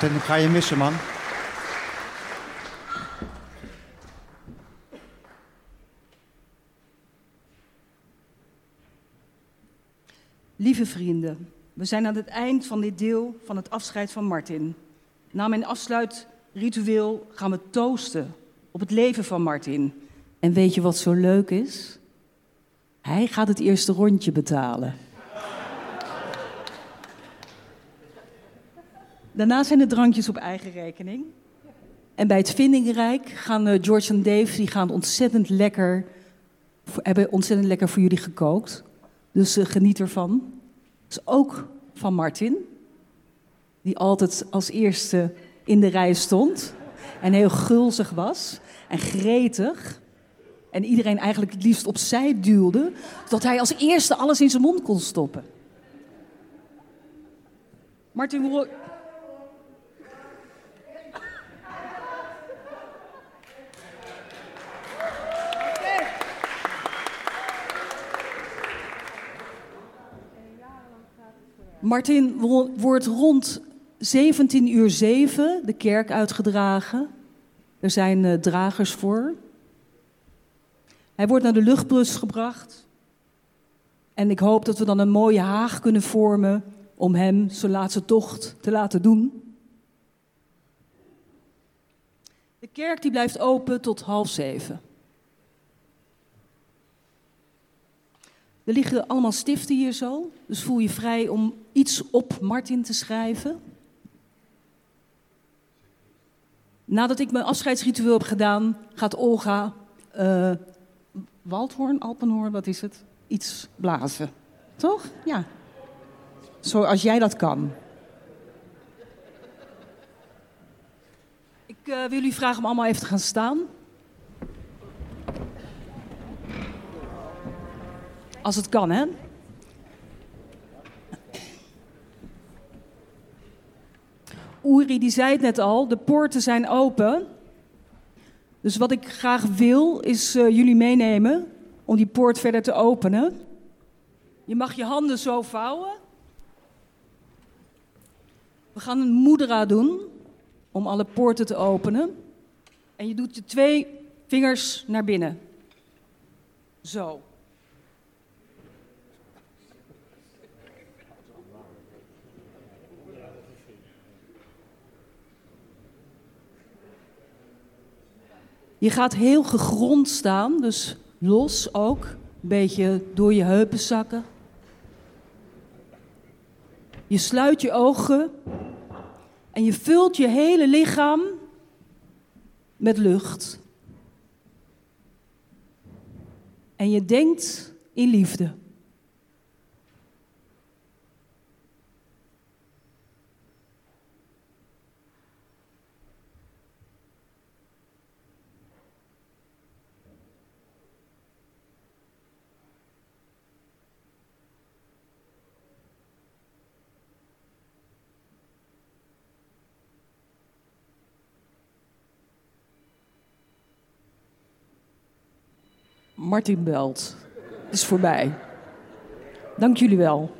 Martin, ik ga je missen, man. Lieve vrienden, we zijn aan het eind van dit deel van het afscheid van Martin. Na mijn afsluitritueel gaan we toosten op het leven van Martin. En weet je wat zo leuk is? Hij gaat het eerste rondje betalen. Daarna zijn de drankjes op eigen rekening. En bij het Vindingrijk gaan eh, George en Dave die gaan ontzettend lekker, hebben ontzettend lekker voor jullie gekookt. Dus eh, geniet ervan. Dus ook van Martin, die altijd als eerste in de rij stond en heel gulzig was en gretig. En iedereen eigenlijk het liefst opzij duwde, dat hij als eerste alles in zijn mond kon stoppen. Martin, Martin wo- wordt rond 17 uur 7 de kerk uitgedragen. Er zijn eh, dragers voor. Hij wordt naar de luchtbrug gebracht. En ik hoop dat we dan een mooie haag kunnen vormen om hem zijn laatste tocht te laten doen. De kerk die blijft open tot half zeven. Er liggen allemaal stiften hier zo, dus voel je vrij om iets op Martin te schrijven. Nadat ik mijn afscheidsritueel heb gedaan, gaat Olga eh Waldhoorn, Alpenhoorn, wat is het? Iets blazen. Toch? Ja. Zoals jij dat kan. Ik eh, wil jullie vragen om allemaal even te gaan staan. Als het kan, hè? Uri die zei het net al, de poorten zijn open. Dus wat ik graag wil, is eh, jullie meenemen om die poort verder te openen. Je mag je handen zo vouwen. We gaan een moedra doen om alle poorten te openen. En je doet je twee vingers naar binnen. Zo. Je gaat heel gegrond staan, dus los ook. Een beetje door je heupen zakken. Je sluit je ogen en je vult je hele lichaam met lucht. En je denkt in liefde. Martin belt. Het is voorbij. Dank jullie wel.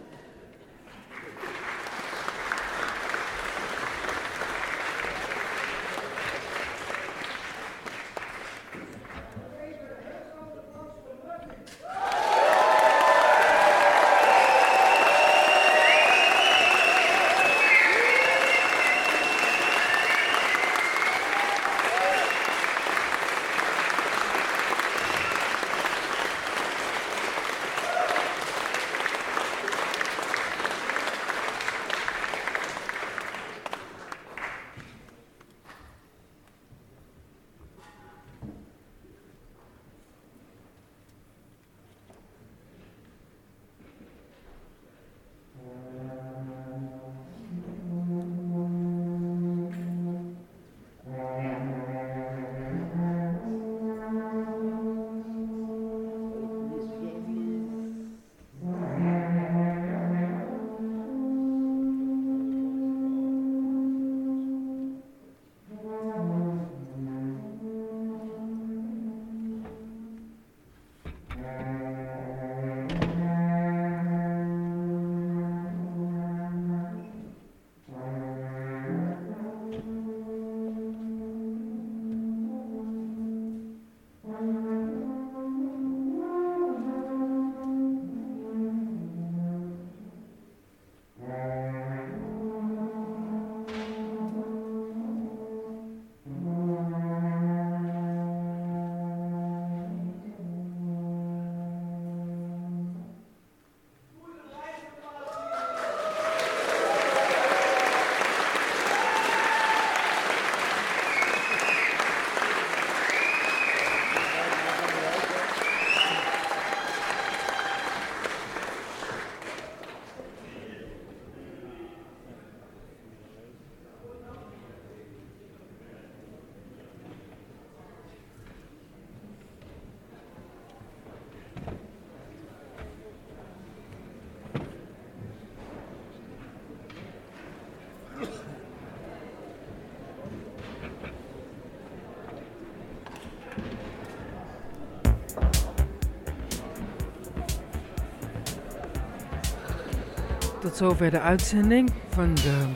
Zover de uitzending van de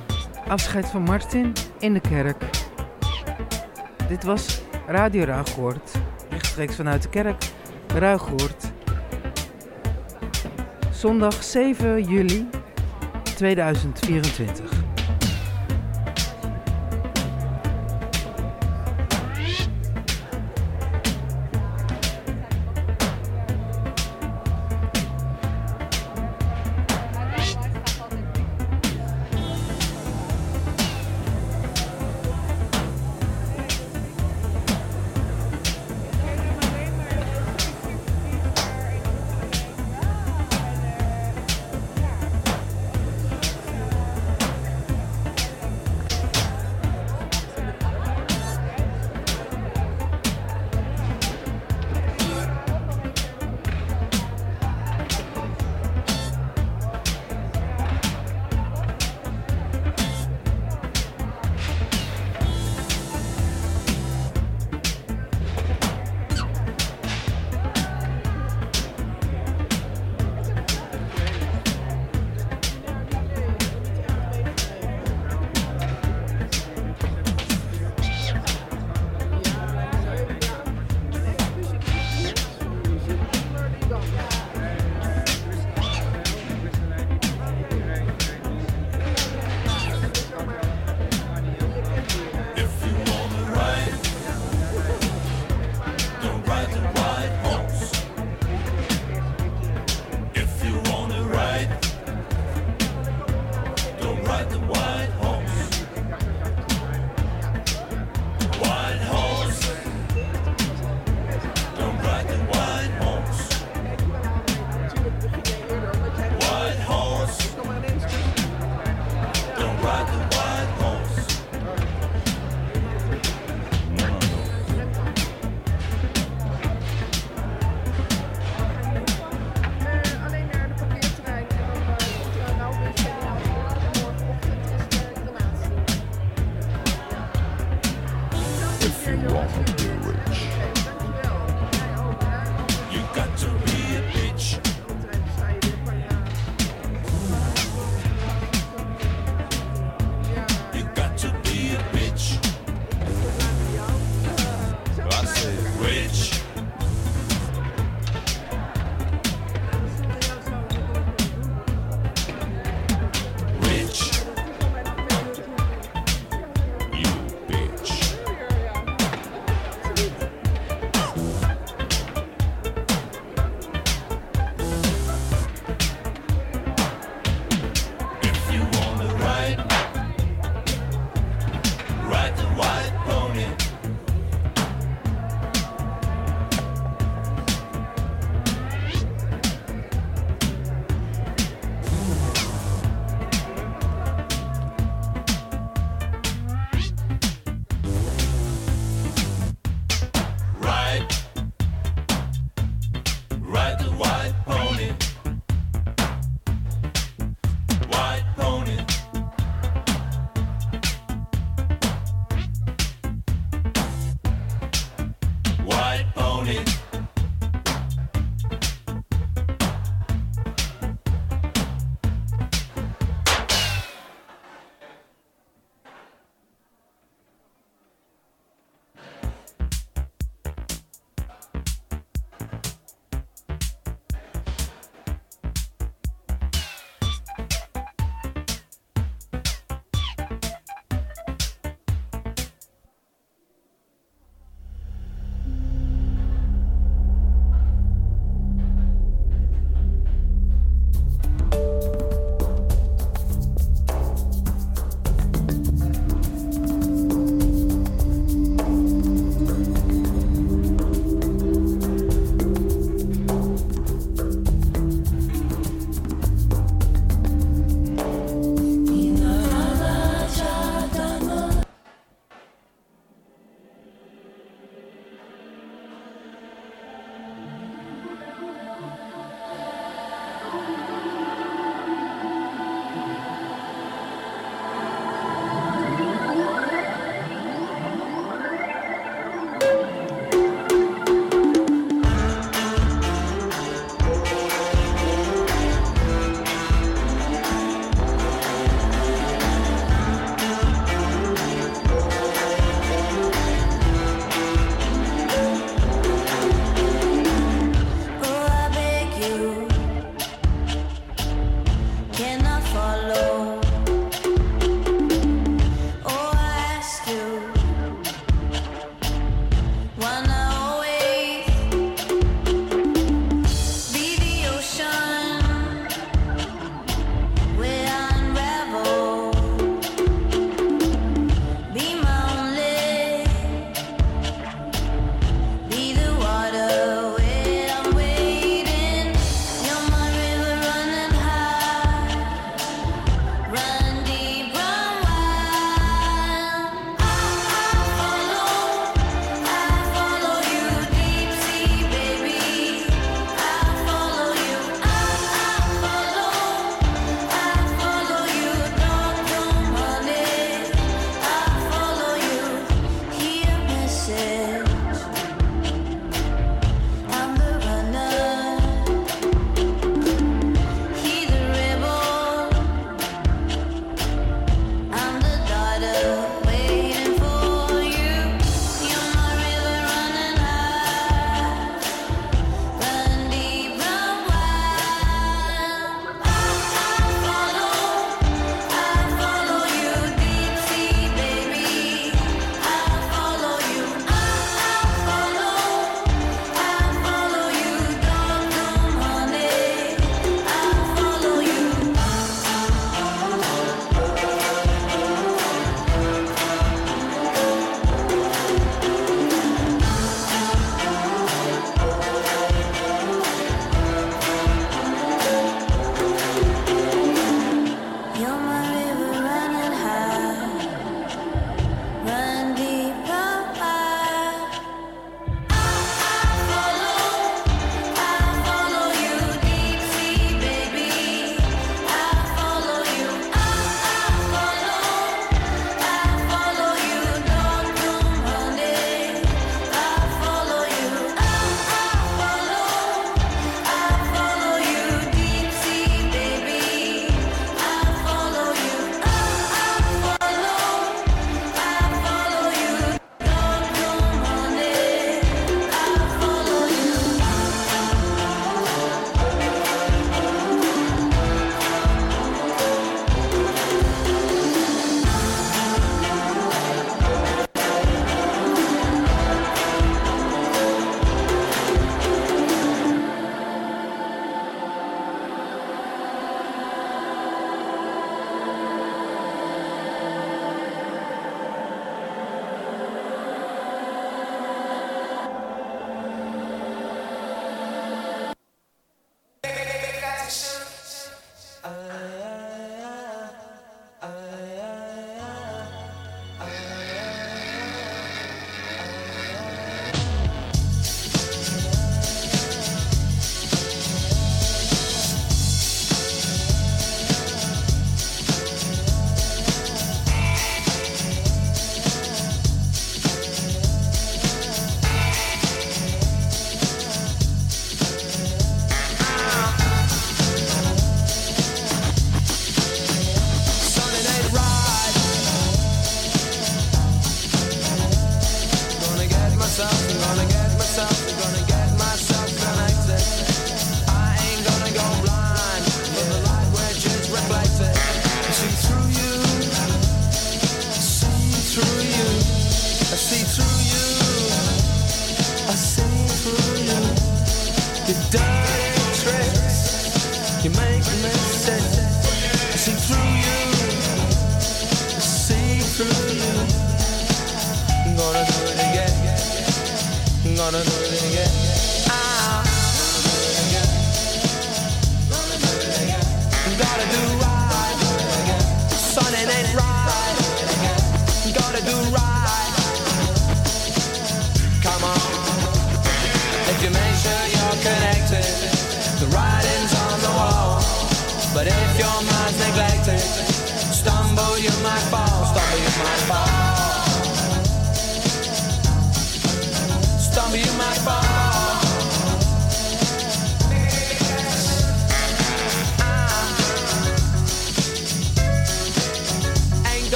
afscheid van Martin in de kerk. Dit was Radio Ruigoord, rechtstreeks vanuit de kerk Ruigoord. Zondag 7 juli 2024.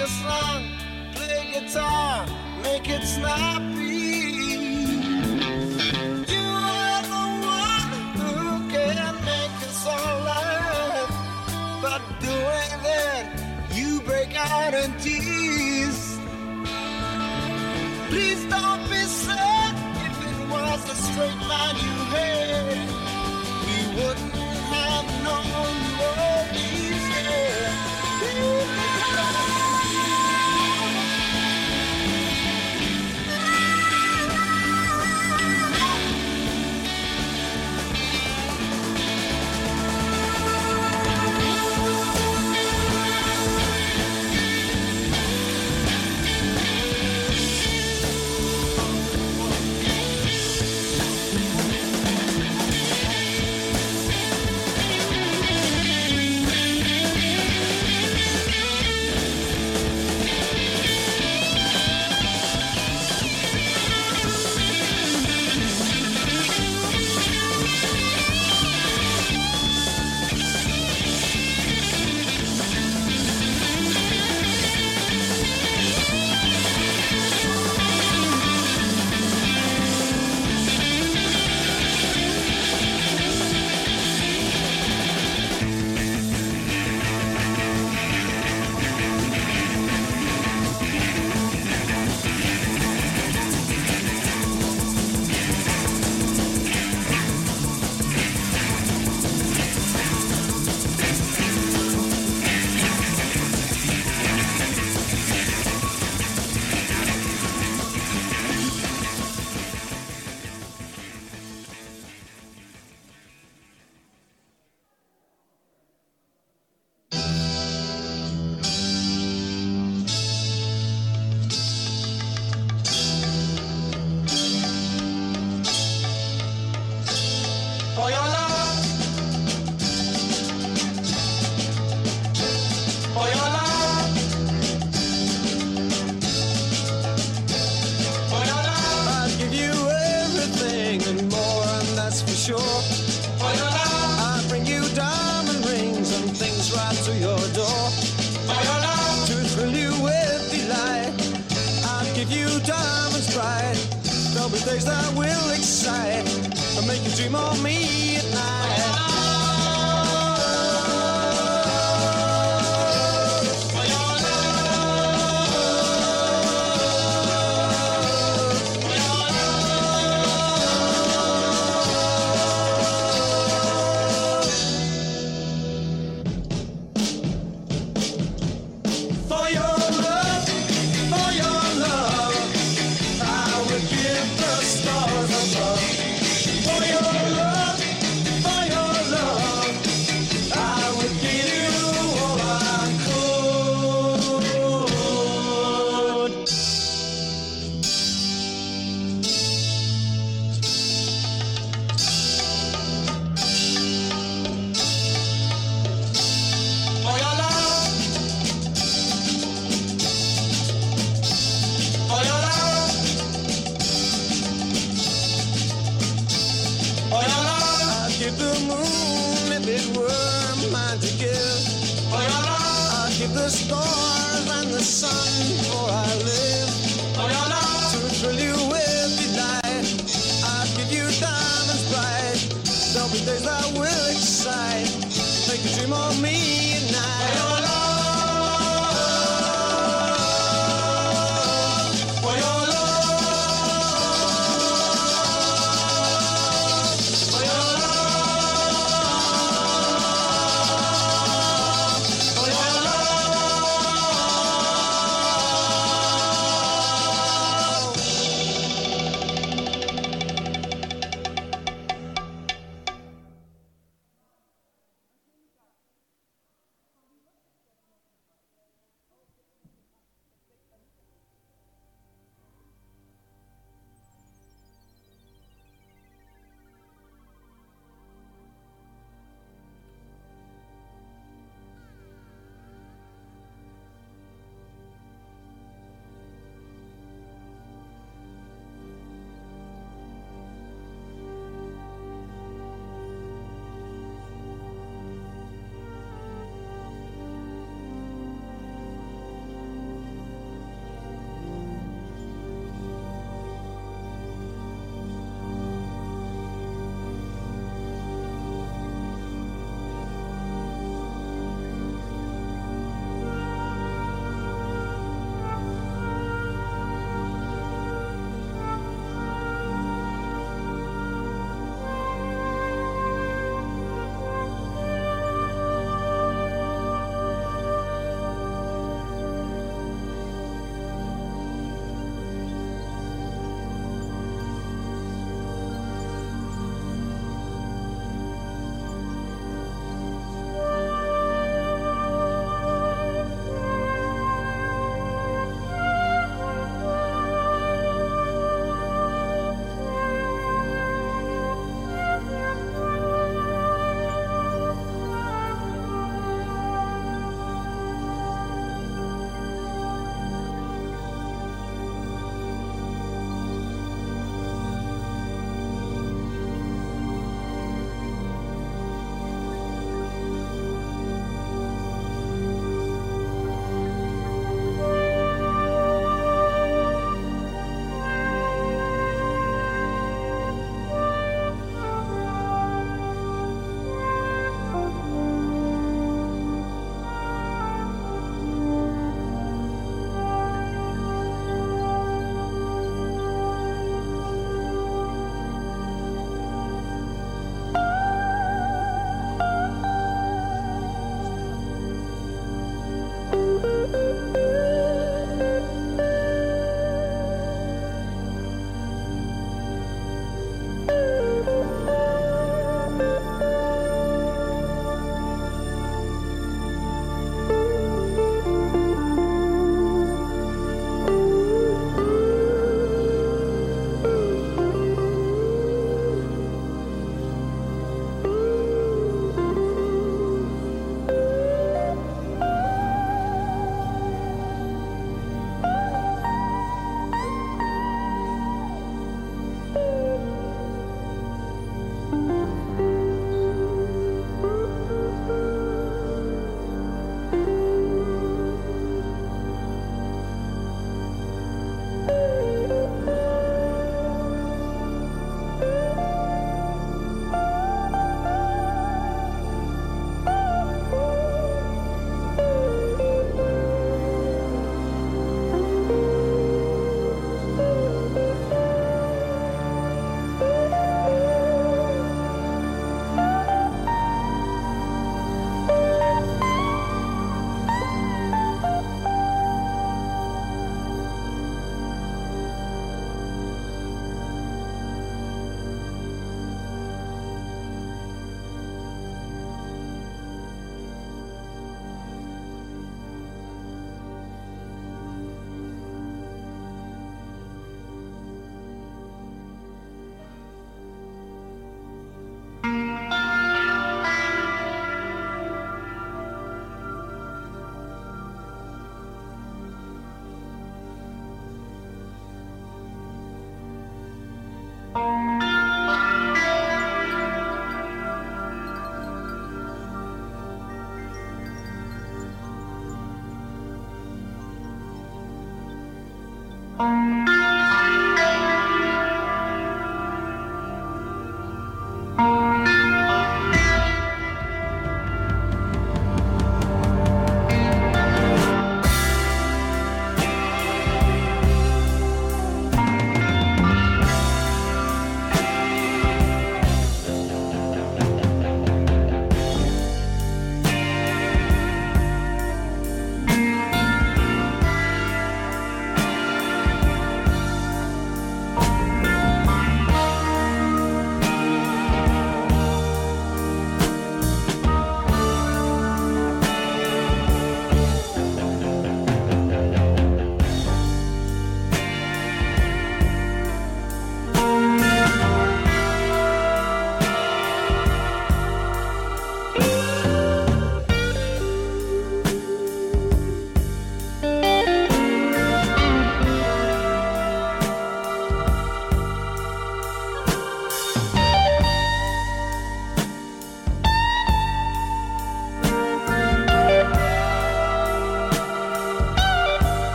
a song, play guitar, make it snappy. You are the one who can make us all laugh. Doing that, you break out in tears. Please don't be sad if it was a straight line you had.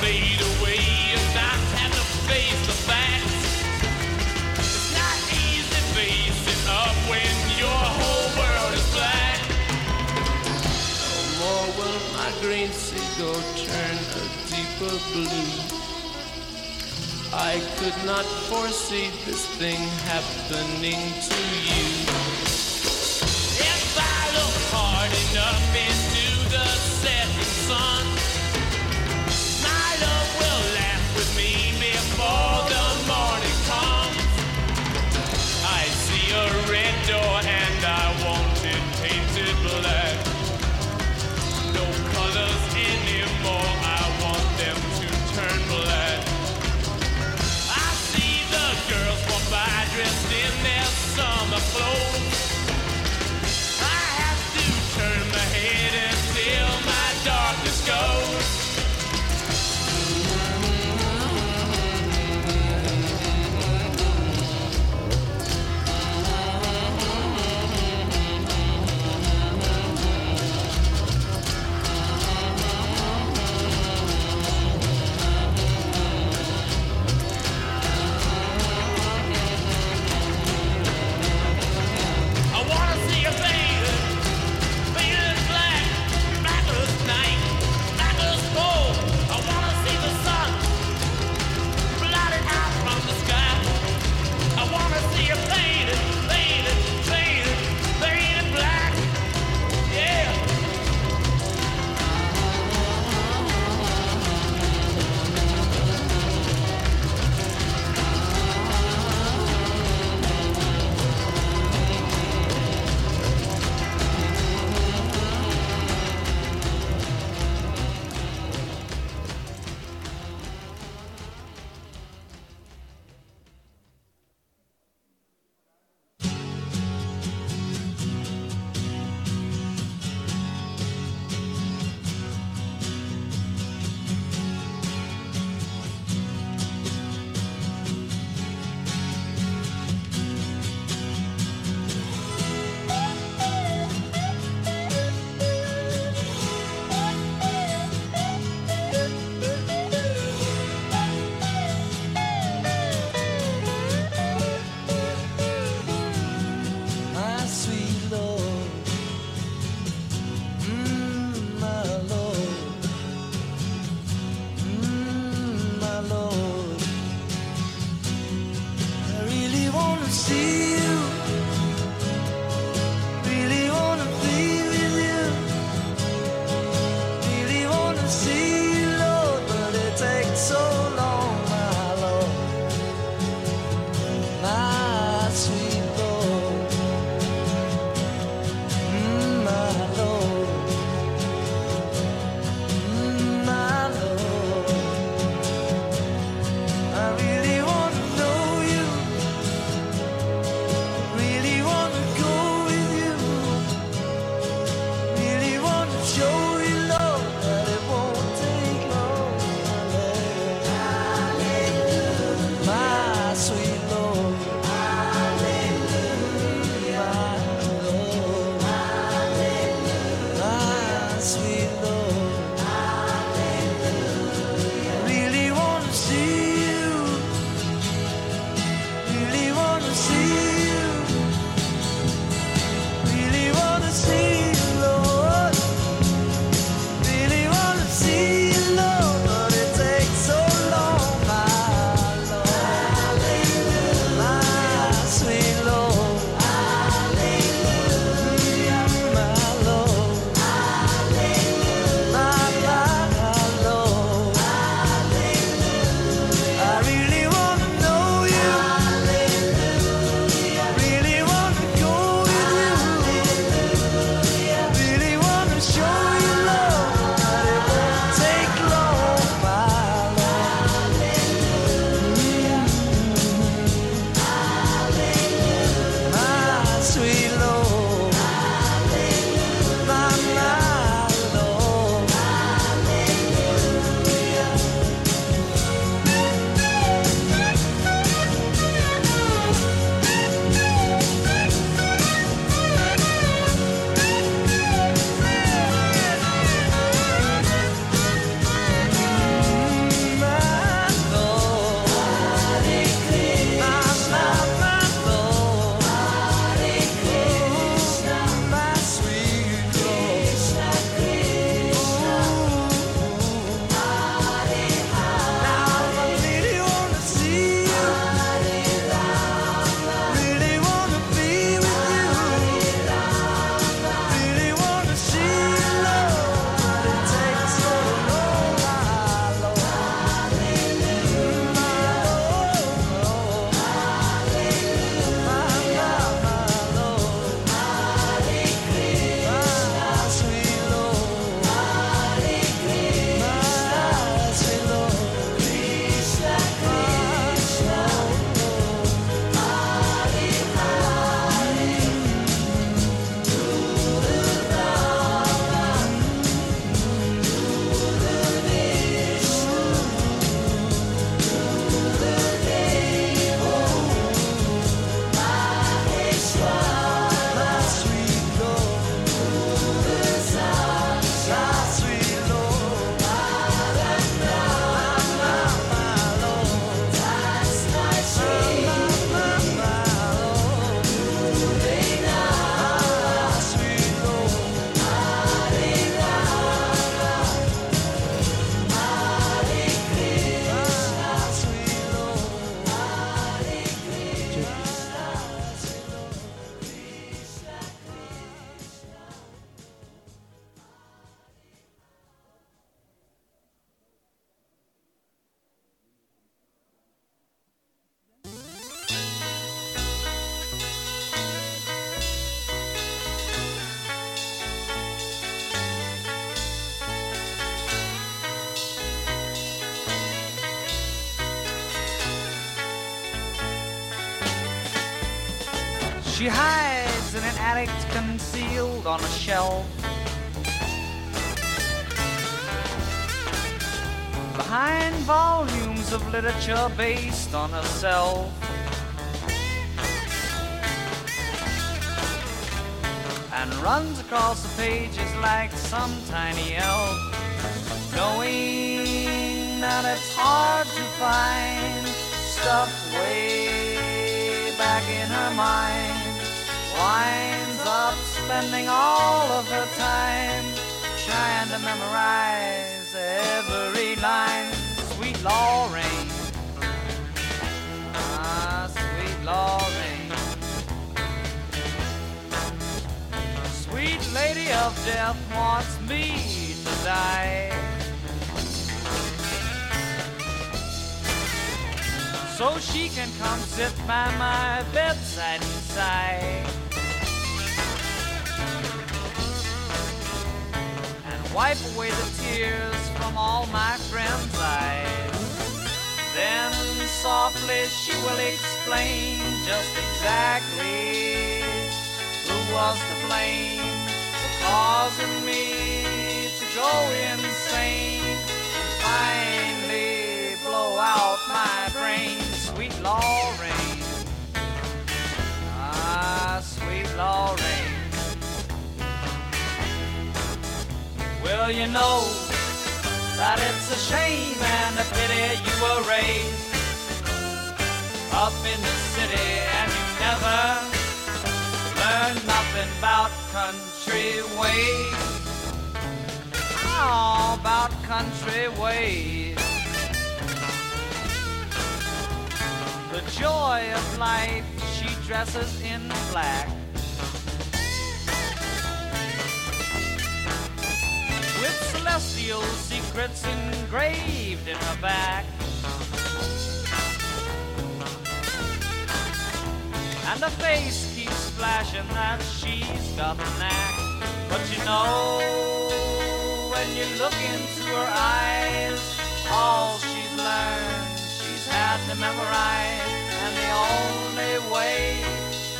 Fade away and have to face the facts. It's not easy facing up when your whole world is black. No more will my green turn a deeper blue. I could not foresee this thing happening to you. If I hard enough on a shelf. Behind volumes of literature based on herself. And runs across the pages like some tiny elf. Knowing that it's hard to find stuff way back in her mind up spending all of her time trying to memorize every line. Sweet Lorraine, ah, sweet Lorraine, sweet lady of death wants me to die. So she can come sit by my bedside and sigh. Wipe away the tears from all my friends' eyes. Then softly she will explain just exactly who was to blame for causing me to go insane and finally blow out my brain. Sweet Lorraine, ah, sweet Lorraine. Well, you know that it's a shame and a pity you were raised up in the city and you never learned nothing about country ways. Oh, about country ways. The joy of life, she dresses in black. Celestial secrets engraved in her back. And her face keeps flashing that she's got the knack. But you know, when you look into her eyes, all she's learned, she's had to memorize. And the only way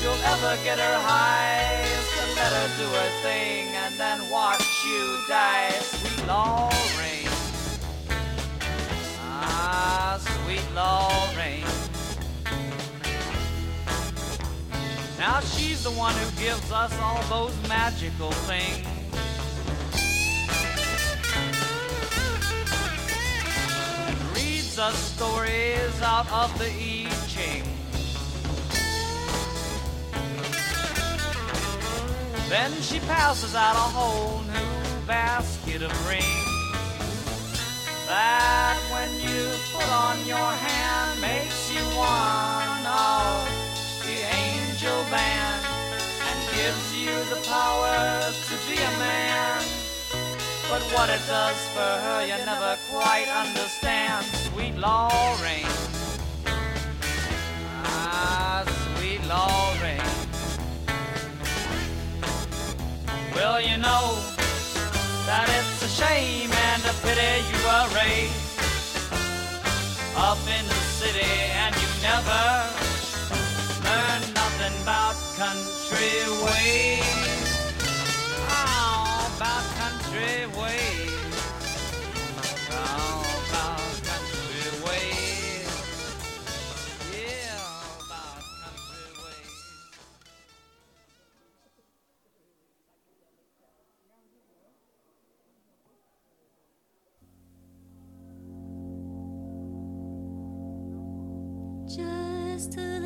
you'll ever get her high is to let her do her thing and then watch you die, sweet Lorraine. Ah, sweet Lorraine. Now she's the one who gives us all those magical things. And reads us stories out of the I Ching. Then she passes out a whole new basket of rings that when you put on your hand makes you one of the angel band and gives you the power to be a man. But what it does for her you never quite understand, sweet Lorraine. Ah, sweet Lorraine. Well, you know that it's a shame and a pity you were raised up in the city and you never learned nothing about country ways. Oh, about country ways. Oh, about Just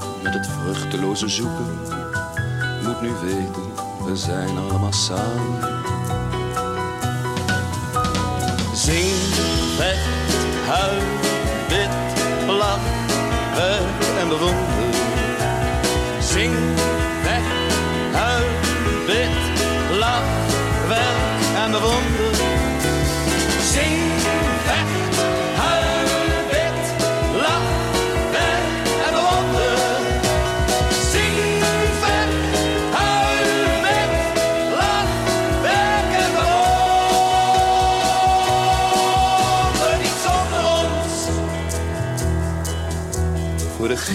het vruchteloze zoeken. Moet nu weten, we zijn allemaal samen. Zing, vecht, huil, bid, lach, werk en bewonder. Zing, vecht, huil, bid, lach, werk en bewonder.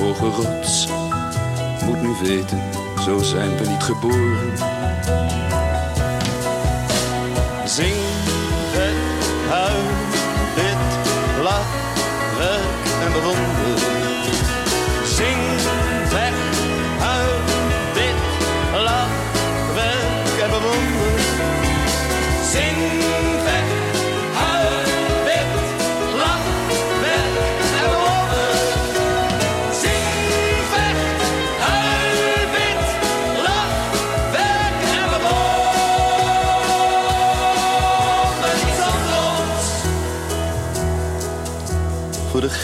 hoge rots. Moet nu weten, zo zijn we niet geboren. Zing, vet, huil, bid, lach, en bewonder.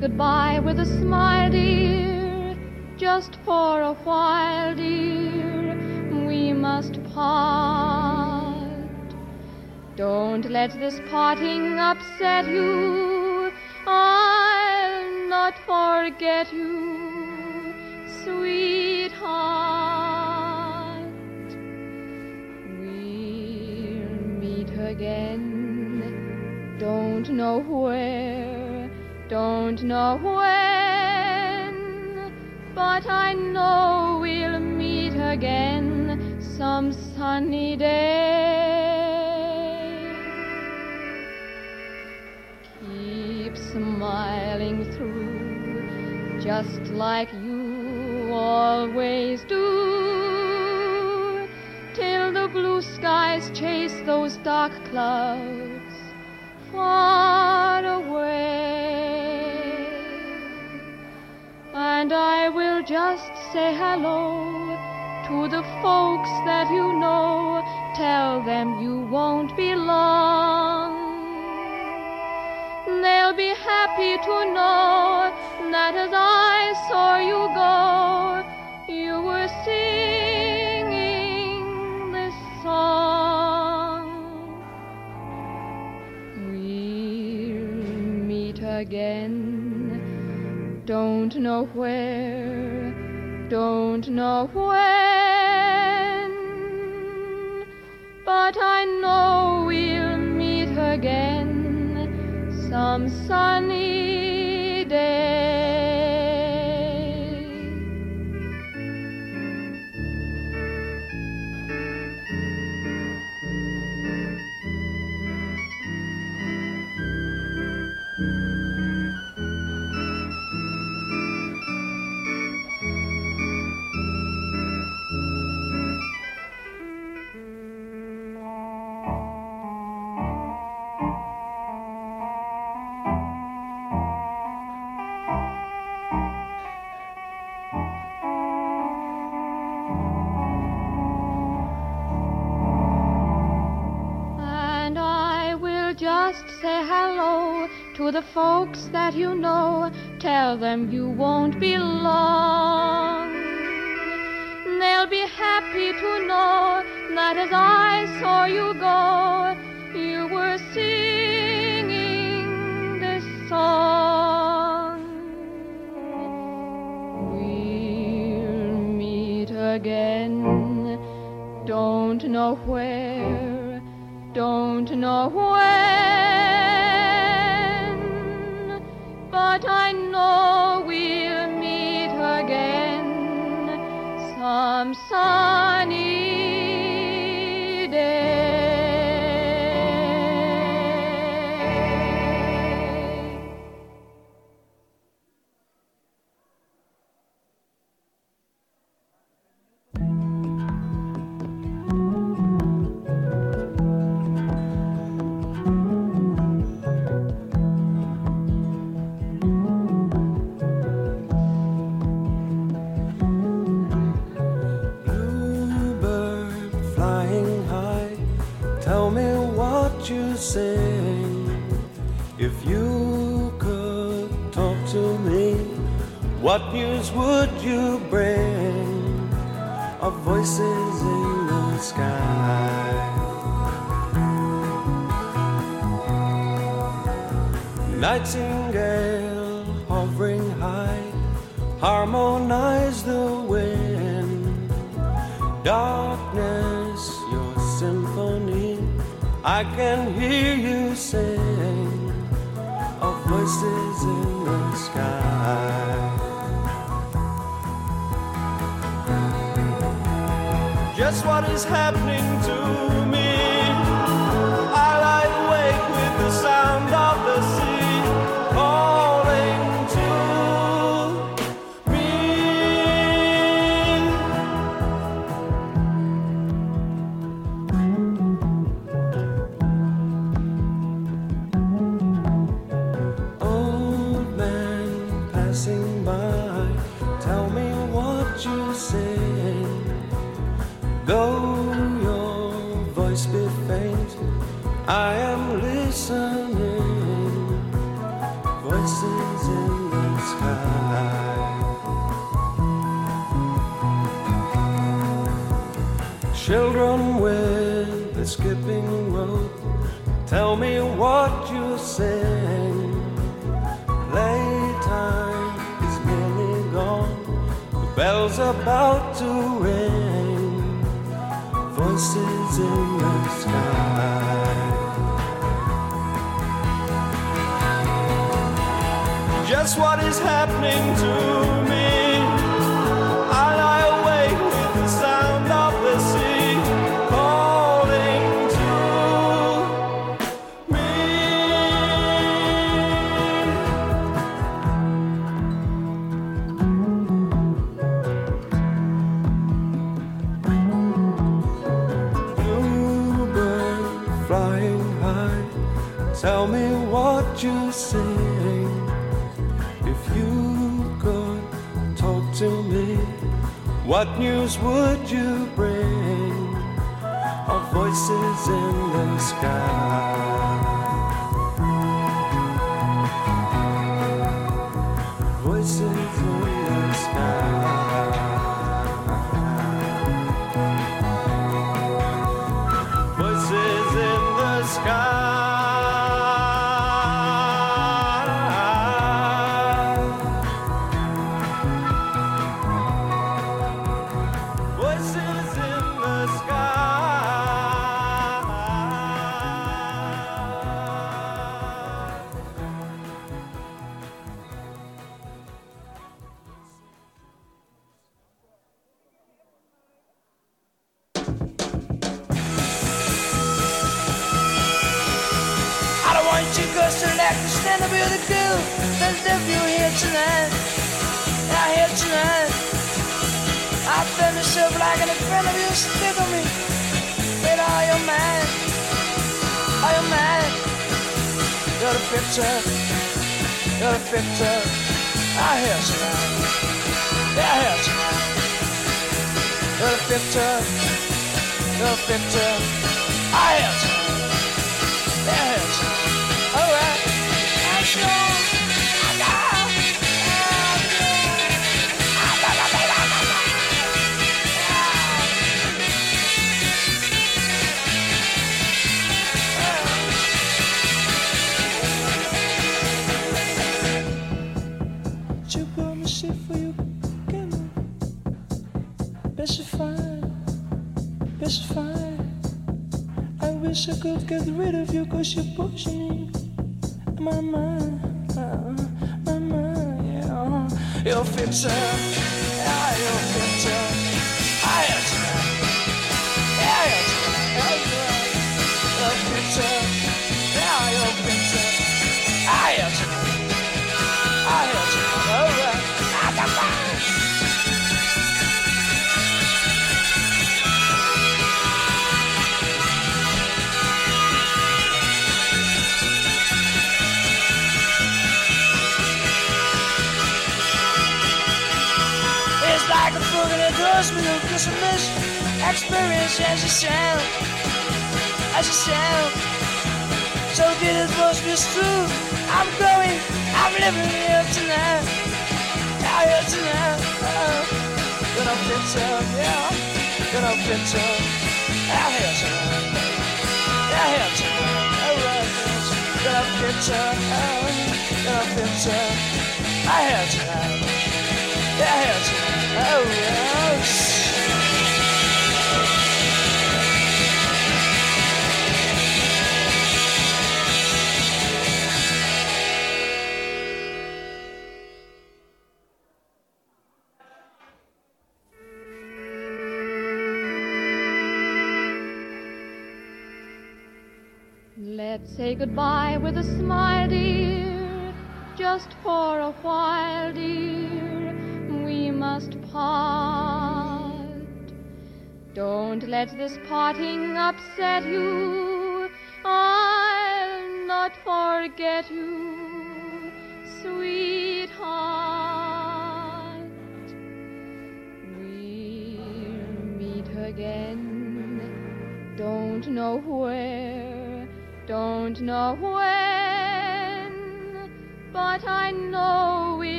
Goodbye with a smile, dear, just for a while, dear. We must part. Don't let this parting upset you. I'll not forget just like you always do, till the blue skies chase those dark clouds far away. And I will just say hello to the folks that you know. Tell them you won't be long. They'll be happy to know that as I saw you go, you were singing this song. We'll meet again. Don't know where, don't know when, but I know we'll meet again some sunny day. To the folks that you know. Tell them you won't be long. They'll be happy to know that as I saw you go, you were singing this song. We'll meet again. Don't know where, don't know when, some sorry. If you could talk to me, what news would you bring? Of voices in the sky. Nightingale hovering high, harmonize the wind. Darkness, I can hear you sing of voices in the sky. Just what is happening to me?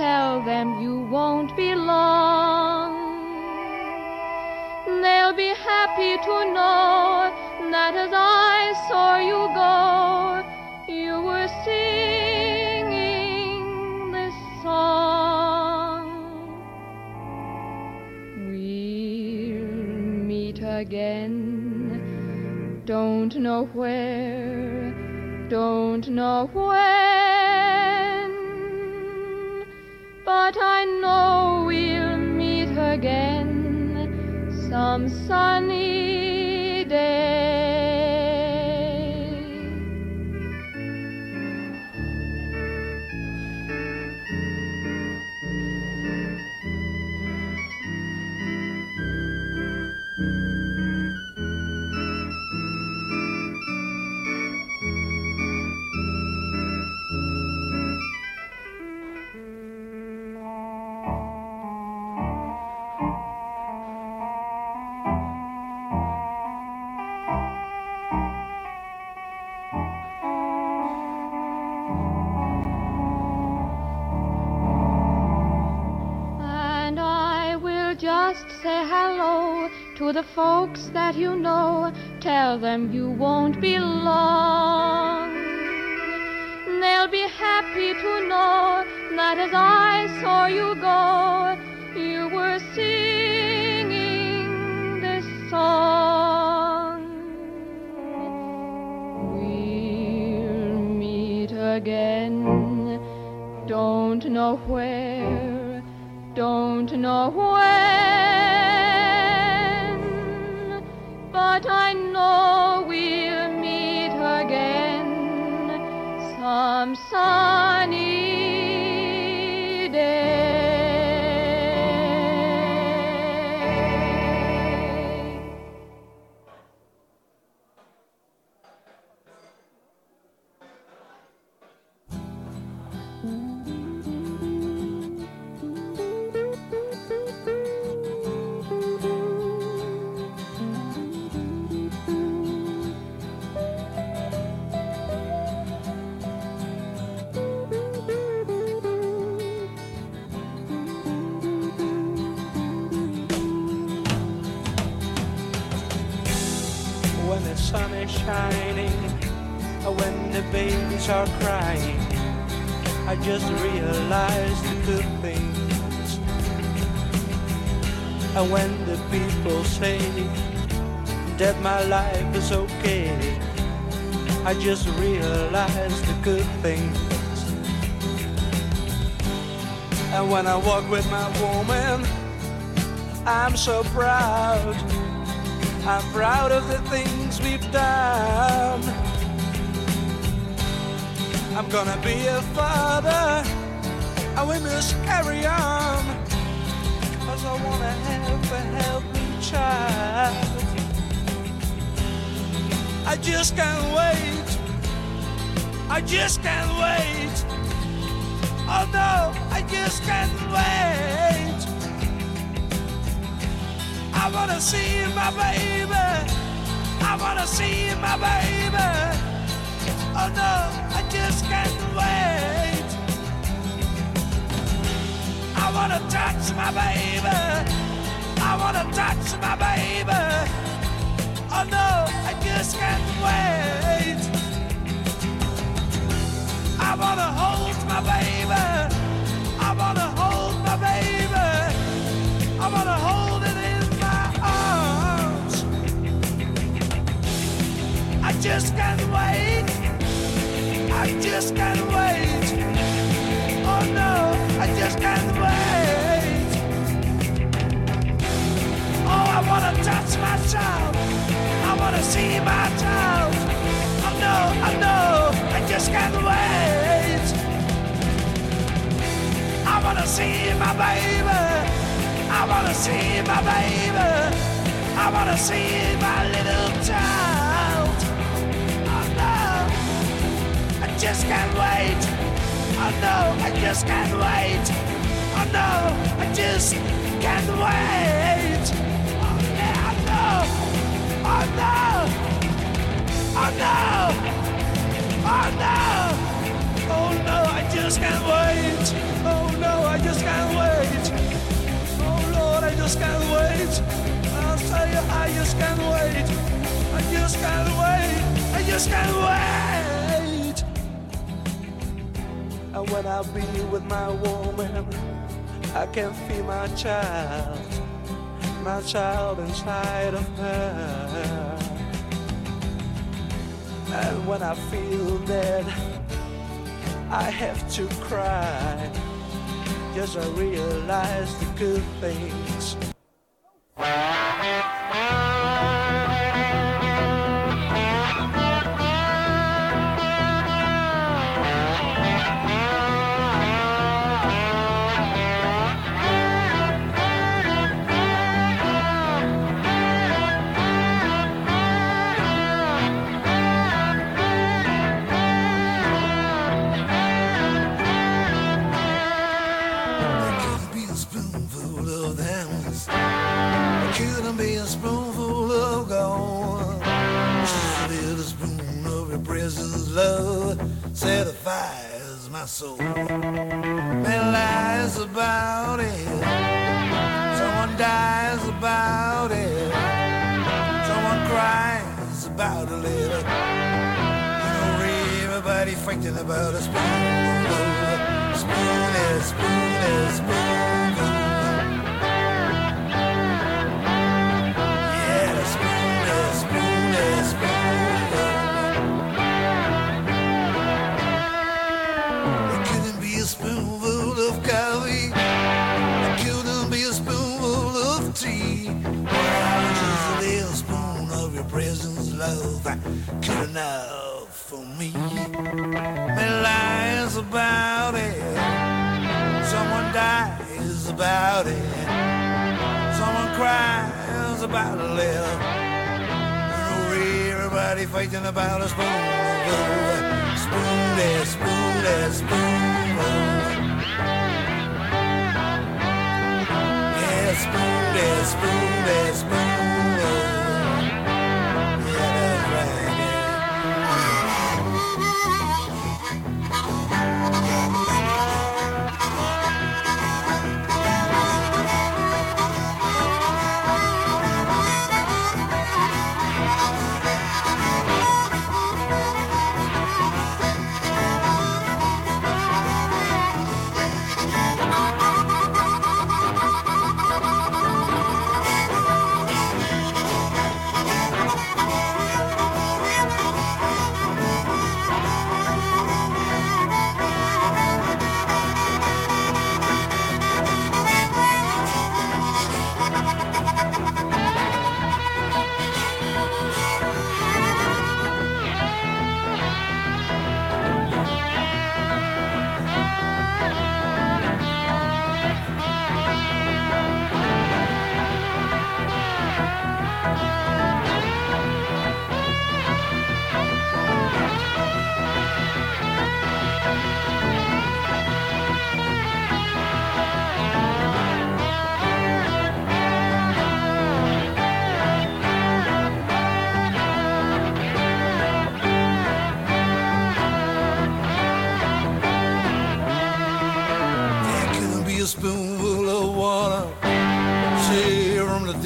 Tell them you won't be long. They'll be happy to know that as I saw you go, you were singing this song. We'll meet again. Don't know where, don't know when, but I know we'll meet again. Some sunny to the folks that you know. Tell them you won't be long. They'll be happy to know that as I saw you go, you were singing this song. We'll meet again. Don't know where, don't know when, so we'll meet again some, some the babies are crying. I just realize the good things. And when the people say that my life is okay, I just realize the good things. And when I walk with my woman, I'm so proud. I'm proud of the things we've done. I'm gonna be a father, and we must carry on. Cause I wanna have a healthy child. I just can't wait. I just can't wait. Oh no, I just can't wait. I wanna see my baby. I wanna see my baby. Oh no, I just can't wait. I wanna touch my baby. I wanna touch my baby. Oh no, I just can't wait. I wanna hold my baby. I wanna hold my baby. I wanna hold it in my arms. I just can't wait. I just can't wait. Oh no, I just can't wait. Oh, I wanna touch. I wanna see. Oh no, oh, know, I just can't wait. I wanna see my baby. I wanna see my baby. I wanna see my little child. Just can't wait. Oh no, I just can't wait. Oh no, I just can't wait. Oh yeah, oh, no. Oh no. Oh no. Oh no. Oh no, I just can't wait. Oh no, I just can't wait. Oh Lord, I just can't wait. I'll tell you, I just can't wait. I just can't wait. I just can't wait. When I be with my woman, I can feel my child, my child inside of her. And when I feel that I have to cry, just I realize the good things. Precious love satisfies my soul. Man lies about it. Someone dies about it. Someone cries about a little. You know, everybody fighting about a spoonful. Spoon is spoon is spoonful. Love. Good enough for me. Man lies about it. Someone dies about it. Someone cries about a little. Everybody fighting about a spoon. Spoon, spoon, spoon. Spoon, spoon, spoon.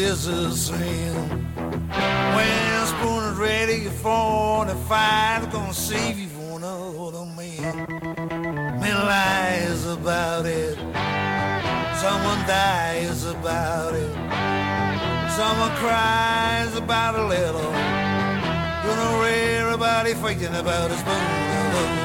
The desert sand. When a spoon is ready for the fire, it's gonna save you from another man. Man lies about it. Someone dies about it. Someone cries about a little. You know everybody fighting about a. Spoon,